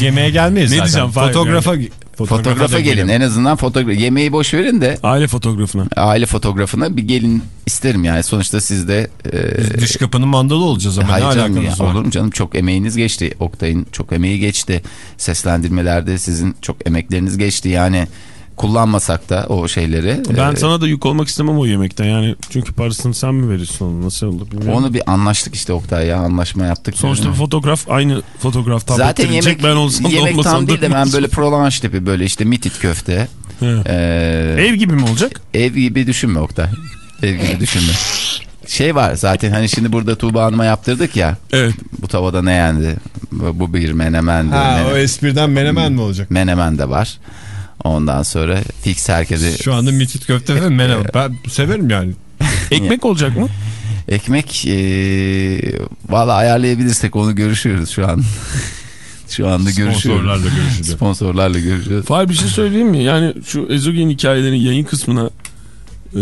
yemeğe gelmeyiz Ne zaten. diyeceğim Fotoğrafa, fotoğrafa da gelin. En azından fotoğraf yemeği boş verin de Aile fotoğrafına. aile fotoğrafına bir gelin isterim yani. Sonuçta siz de e, dış kapının mandalı olacağız ama Hayır ne canım ya, var? olur mu canım çok emeğiniz geçti. Oktay'ın çok emeği geçti. Seslendirmelerde sizin çok emekleriniz geçti. Yani kullanmasak da o şeyleri. Ben e, sana da yük olmak istemem o yemekten yani. Çünkü parasını sen mi verirsin onu? Nasıl olur bilmiyorum. onu bir anlaştık işte Oktay ya anlaşma yaptık. Sonuçta bir fotoğraf aynı fotoğraf Zaten yemek, ben olsam da yemek olmasam tam da değil de ben böyle [laughs] prolonge tipi böyle işte mitit köfte. He. e, Ev gibi mi olacak? Ev gibi düşünme Oktay. Ev gibi düşünme. Şey var zaten hani şimdi burada Tuğba Hanım'a yaptırdık ya. Evet. Bu tavada ne yendi? Bu bir menemendi. Ha, Mene- o espriden menemen mi olacak? menemen de var. Ondan sonra fix herkesi Şu anda mitit köfte ve menemen. [laughs] Ben severim yani. Ekmek olacak mı? ekmek eee valla ayarlayabilirsek onu görüşüyoruz şu an. [laughs] şu anda görüşüyoruz. Sponsorlarla görüşülüyor. Sponsorlarla görüşüyoruz. Fahir bir şey söyleyeyim mi? Yani şu Ezogen hikayelerin yayın kısmına e,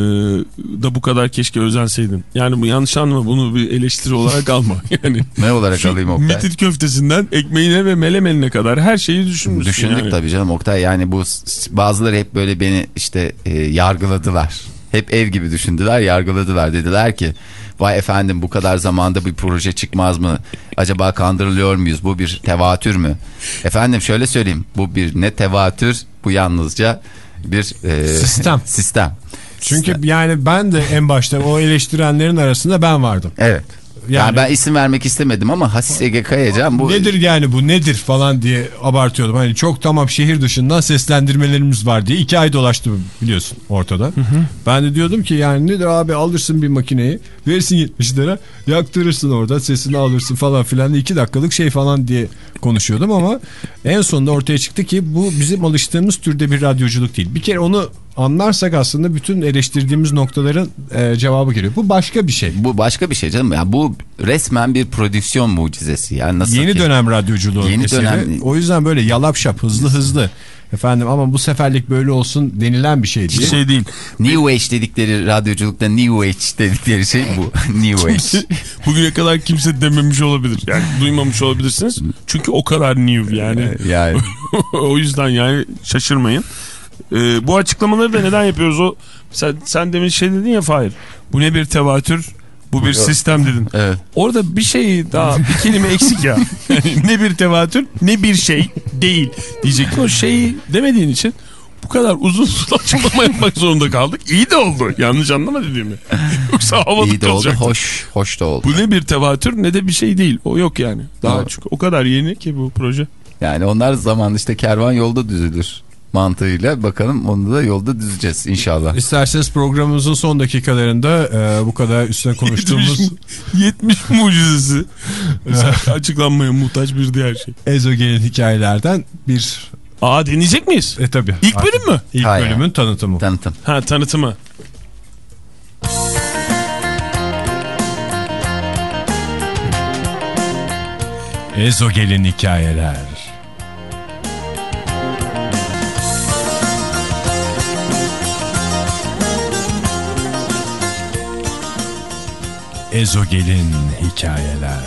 da bu kadar keşke özenseydin. Yani bu yanlış anlama bunu bir eleştiri olarak alma. [laughs] Yani Ne olarak alayım Oktay? mitit köftesinden ekmeğine ve melemenine kadar her şeyi düşünmüşsün. Düşündük yani. tabii canım Oktay. Yani bu bazıları hep böyle beni işte e, yargıladılar. Hep ev gibi düşündüler, yargıladılar. Dediler ki vay efendim bu kadar zamanda bir proje çıkmaz mı? Acaba kandırılıyor muyuz? Bu bir tevatür mü? Efendim şöyle söyleyeyim. Bu bir ne tevatür bu yalnızca bir e, Sistem. [laughs] sistem. Çünkü yani ben de en başta o eleştirenlerin arasında ben vardım. Evet. Yani, ben isim vermek istemedim ama Hasis Ege Kayacan bu... Nedir yani bu nedir falan diye abartıyordum. Hani çok tamam şehir dışından seslendirmelerimiz var diye iki ay dolaştı biliyorsun ortada. Ben de diyordum ki yani nedir abi alırsın bir makineyi verirsin 70 lira yaktırırsın orada sesini alırsın falan filan iki dakikalık şey falan diye konuşuyordum ama en sonunda ortaya çıktı ki bu bizim alıştığımız türde bir radyoculuk değil. Bir kere onu anlarsak aslında bütün eleştirdiğimiz noktaların e, cevabı geliyor. Bu başka bir şey. Bu başka bir şey canım. Yani bu resmen bir prodüksiyon mucizesi. Yani nasıl Yeni ki? dönem radyoculuğu Yeni eseri. dönem- O yüzden böyle yalapşap hızlı hızlı efendim ama bu seferlik böyle olsun denilen bir şey Bir değil. şey değil. New Age dedikleri radyoculukta New Age dedikleri şey bu. [laughs] New Age. Bugüne kadar kimse dememiş olabilir. Yani duymamış olabilirsiniz. Çünkü o kadar new yani. yani [laughs] o yüzden yani şaşırmayın. Ee, bu açıklamaları da neden yapıyoruz? O sen, sen demin şey dedin ya Fahir. Bu ne bir tevatür, bu bir sistem dedin. evet. Orada bir şey daha [laughs] bir kelime eksik ya. [laughs] Ne bir tevatür ne bir şey değil diyecektim. O şeyi demediğin için bu kadar uzun uzun [laughs] açıklama yapmak zorunda kaldık. İyi de oldu. Yanlış anlama dediğimi. Yoksa havalı İyi de oldu, hoş, hoş da oldu. Bu ne bir tevatür ne de bir şey değil. O yok yani. Daha Doğru. çünkü o kadar yeni ki bu proje. Yani onlar zaman işte kervan yolda düzülür mantığıyla. Bakalım onu da yolda düzeceğiz inşallah. İsterseniz programımızın son dakikalarında e, bu kadar üstüne konuştuğumuz [laughs] 70 mucizesi. Mesela [laughs] açıklanmaya muhtaç bir diğer şey. ezogelin hikayelerden bir Aa deneyecek miyiz? e tabi. İlk bölüm mü? İlk Hayır. bölümün tanıtımı. Tanıtım. Ha tanıtımı. Ezogelin hikayeler. Ezogelin hikayeler.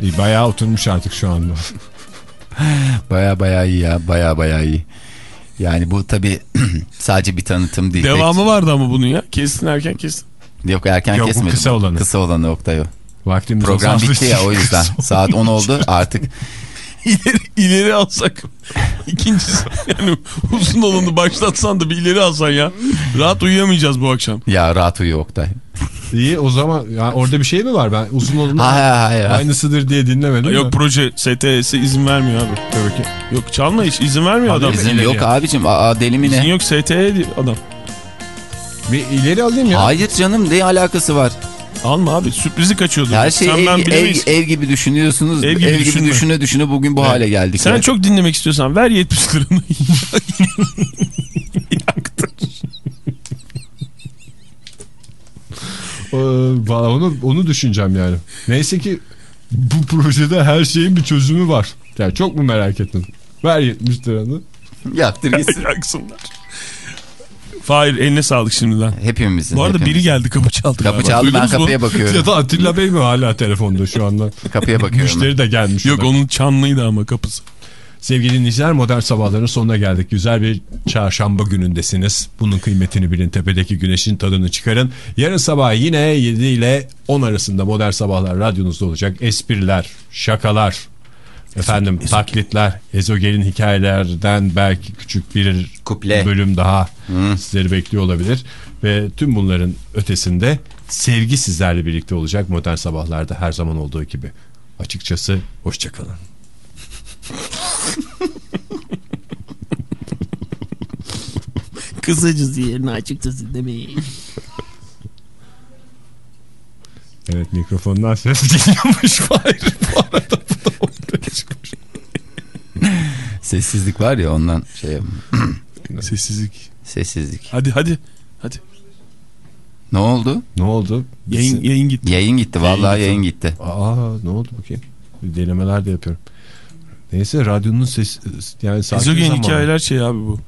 İyi, Bayağı oturmuş artık şu anda. [laughs] Baya baya iyi ya baya baya iyi. Yani bu tabi [clears throat] sadece bir tanıtım değil. Devamı vardı ama bunun ya. Kestin erken kestin. Yok erken Yok, kesmedim. kısa olanı. Kısa olanı Oktay o. Vaktimiz Program bitti ya o yüzden. [laughs] Saat 10 oldu artık. İleri, ileri alsak. İkincisi yani uzun olanı başlatsan da bir ileri alsan ya. Rahat uyuyamayacağız bu akşam. Ya rahat uyu Oktay. İyi o zaman yani orada bir şey mi var? Ben uzun olanı aynısıdır diye dinlemedim. Yok da. proje STS izin vermiyor abi. Tabii ki. Yok çalma hiç izin vermiyor adam. İzin yok abicim. Aa, deli mi İzin ne? yok STE adam. Bir ileri alayım ya. Hayır canım ne alakası var? Alma abi sürprizi kaçıyordu. Her şeyi Sen ben ev, ev, ev gibi düşünüyorsunuz. Ev Ev gibi gibi, düşünme. düşüne düşüne bugün bu hale geldik. Sen ya. çok dinlemek istiyorsan ver 70 liranı. Valla onu, onu düşüneceğim yani. Neyse ki bu projede her şeyin bir çözümü var. Yani çok mu merak ettin? Ver 70 liranı. Yaktır gitsin. [laughs] Yaksınlar. Fahir eline sağlık şimdiden. Hepimizin. Bu arada biri hepimizin. geldi kapı çaldı. Kapı galiba. çaldı ben Duydunuz mu? kapıya bakıyorum. [laughs] Ya da Atilla Bey mi hala telefonda şu anda? [laughs] Kapıya bakıyorum. Müşteri de gelmiş. Yok ona. onun çanlıydı ama kapısı. Sevgili dinleyiciler modern sabahların sonuna geldik. Güzel bir çarşamba günündesiniz. Bunun kıymetini bilin. Tepedeki güneşin tadını çıkarın. Yarın sabah yine 7 ile 10 arasında modern sabahlar radyonuzda olacak. Espriler, şakalar, efendim taklitler, ezogelin hikayelerden belki küçük bir Kuple. bölüm daha sizleri bekliyor olabilir. Ve tüm bunların ötesinde sevgi sizlerle birlikte olacak modern sabahlarda her zaman olduğu gibi. Açıkçası hoşçakalın. Kısacası yerine açıkçası demeyin. Evet mikrofondan ses geliyormuş Fahir bu arada bu da çıkmış. [laughs] Sessizlik var ya ondan şey [clears throat] Sessizlik. sessizlik. Hadi hadi. Hadi. Ne oldu? Ne oldu? Yayın, yayın gitti. Yayın gitti vallahi yayın gitti. Aa ne oldu bakayım? Denemeler de yapıyorum. Neyse radyonun ses yani sakin Ezogen zamanı. hikayeler şey abi bu.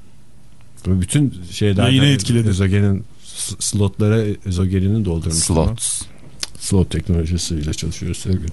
Bütün şeyler Yayını etkiledi. Ezogenin slotlara ezogenini doldurmuş. Slots. Slot teknolojisiyle çalışıyoruz sevgili.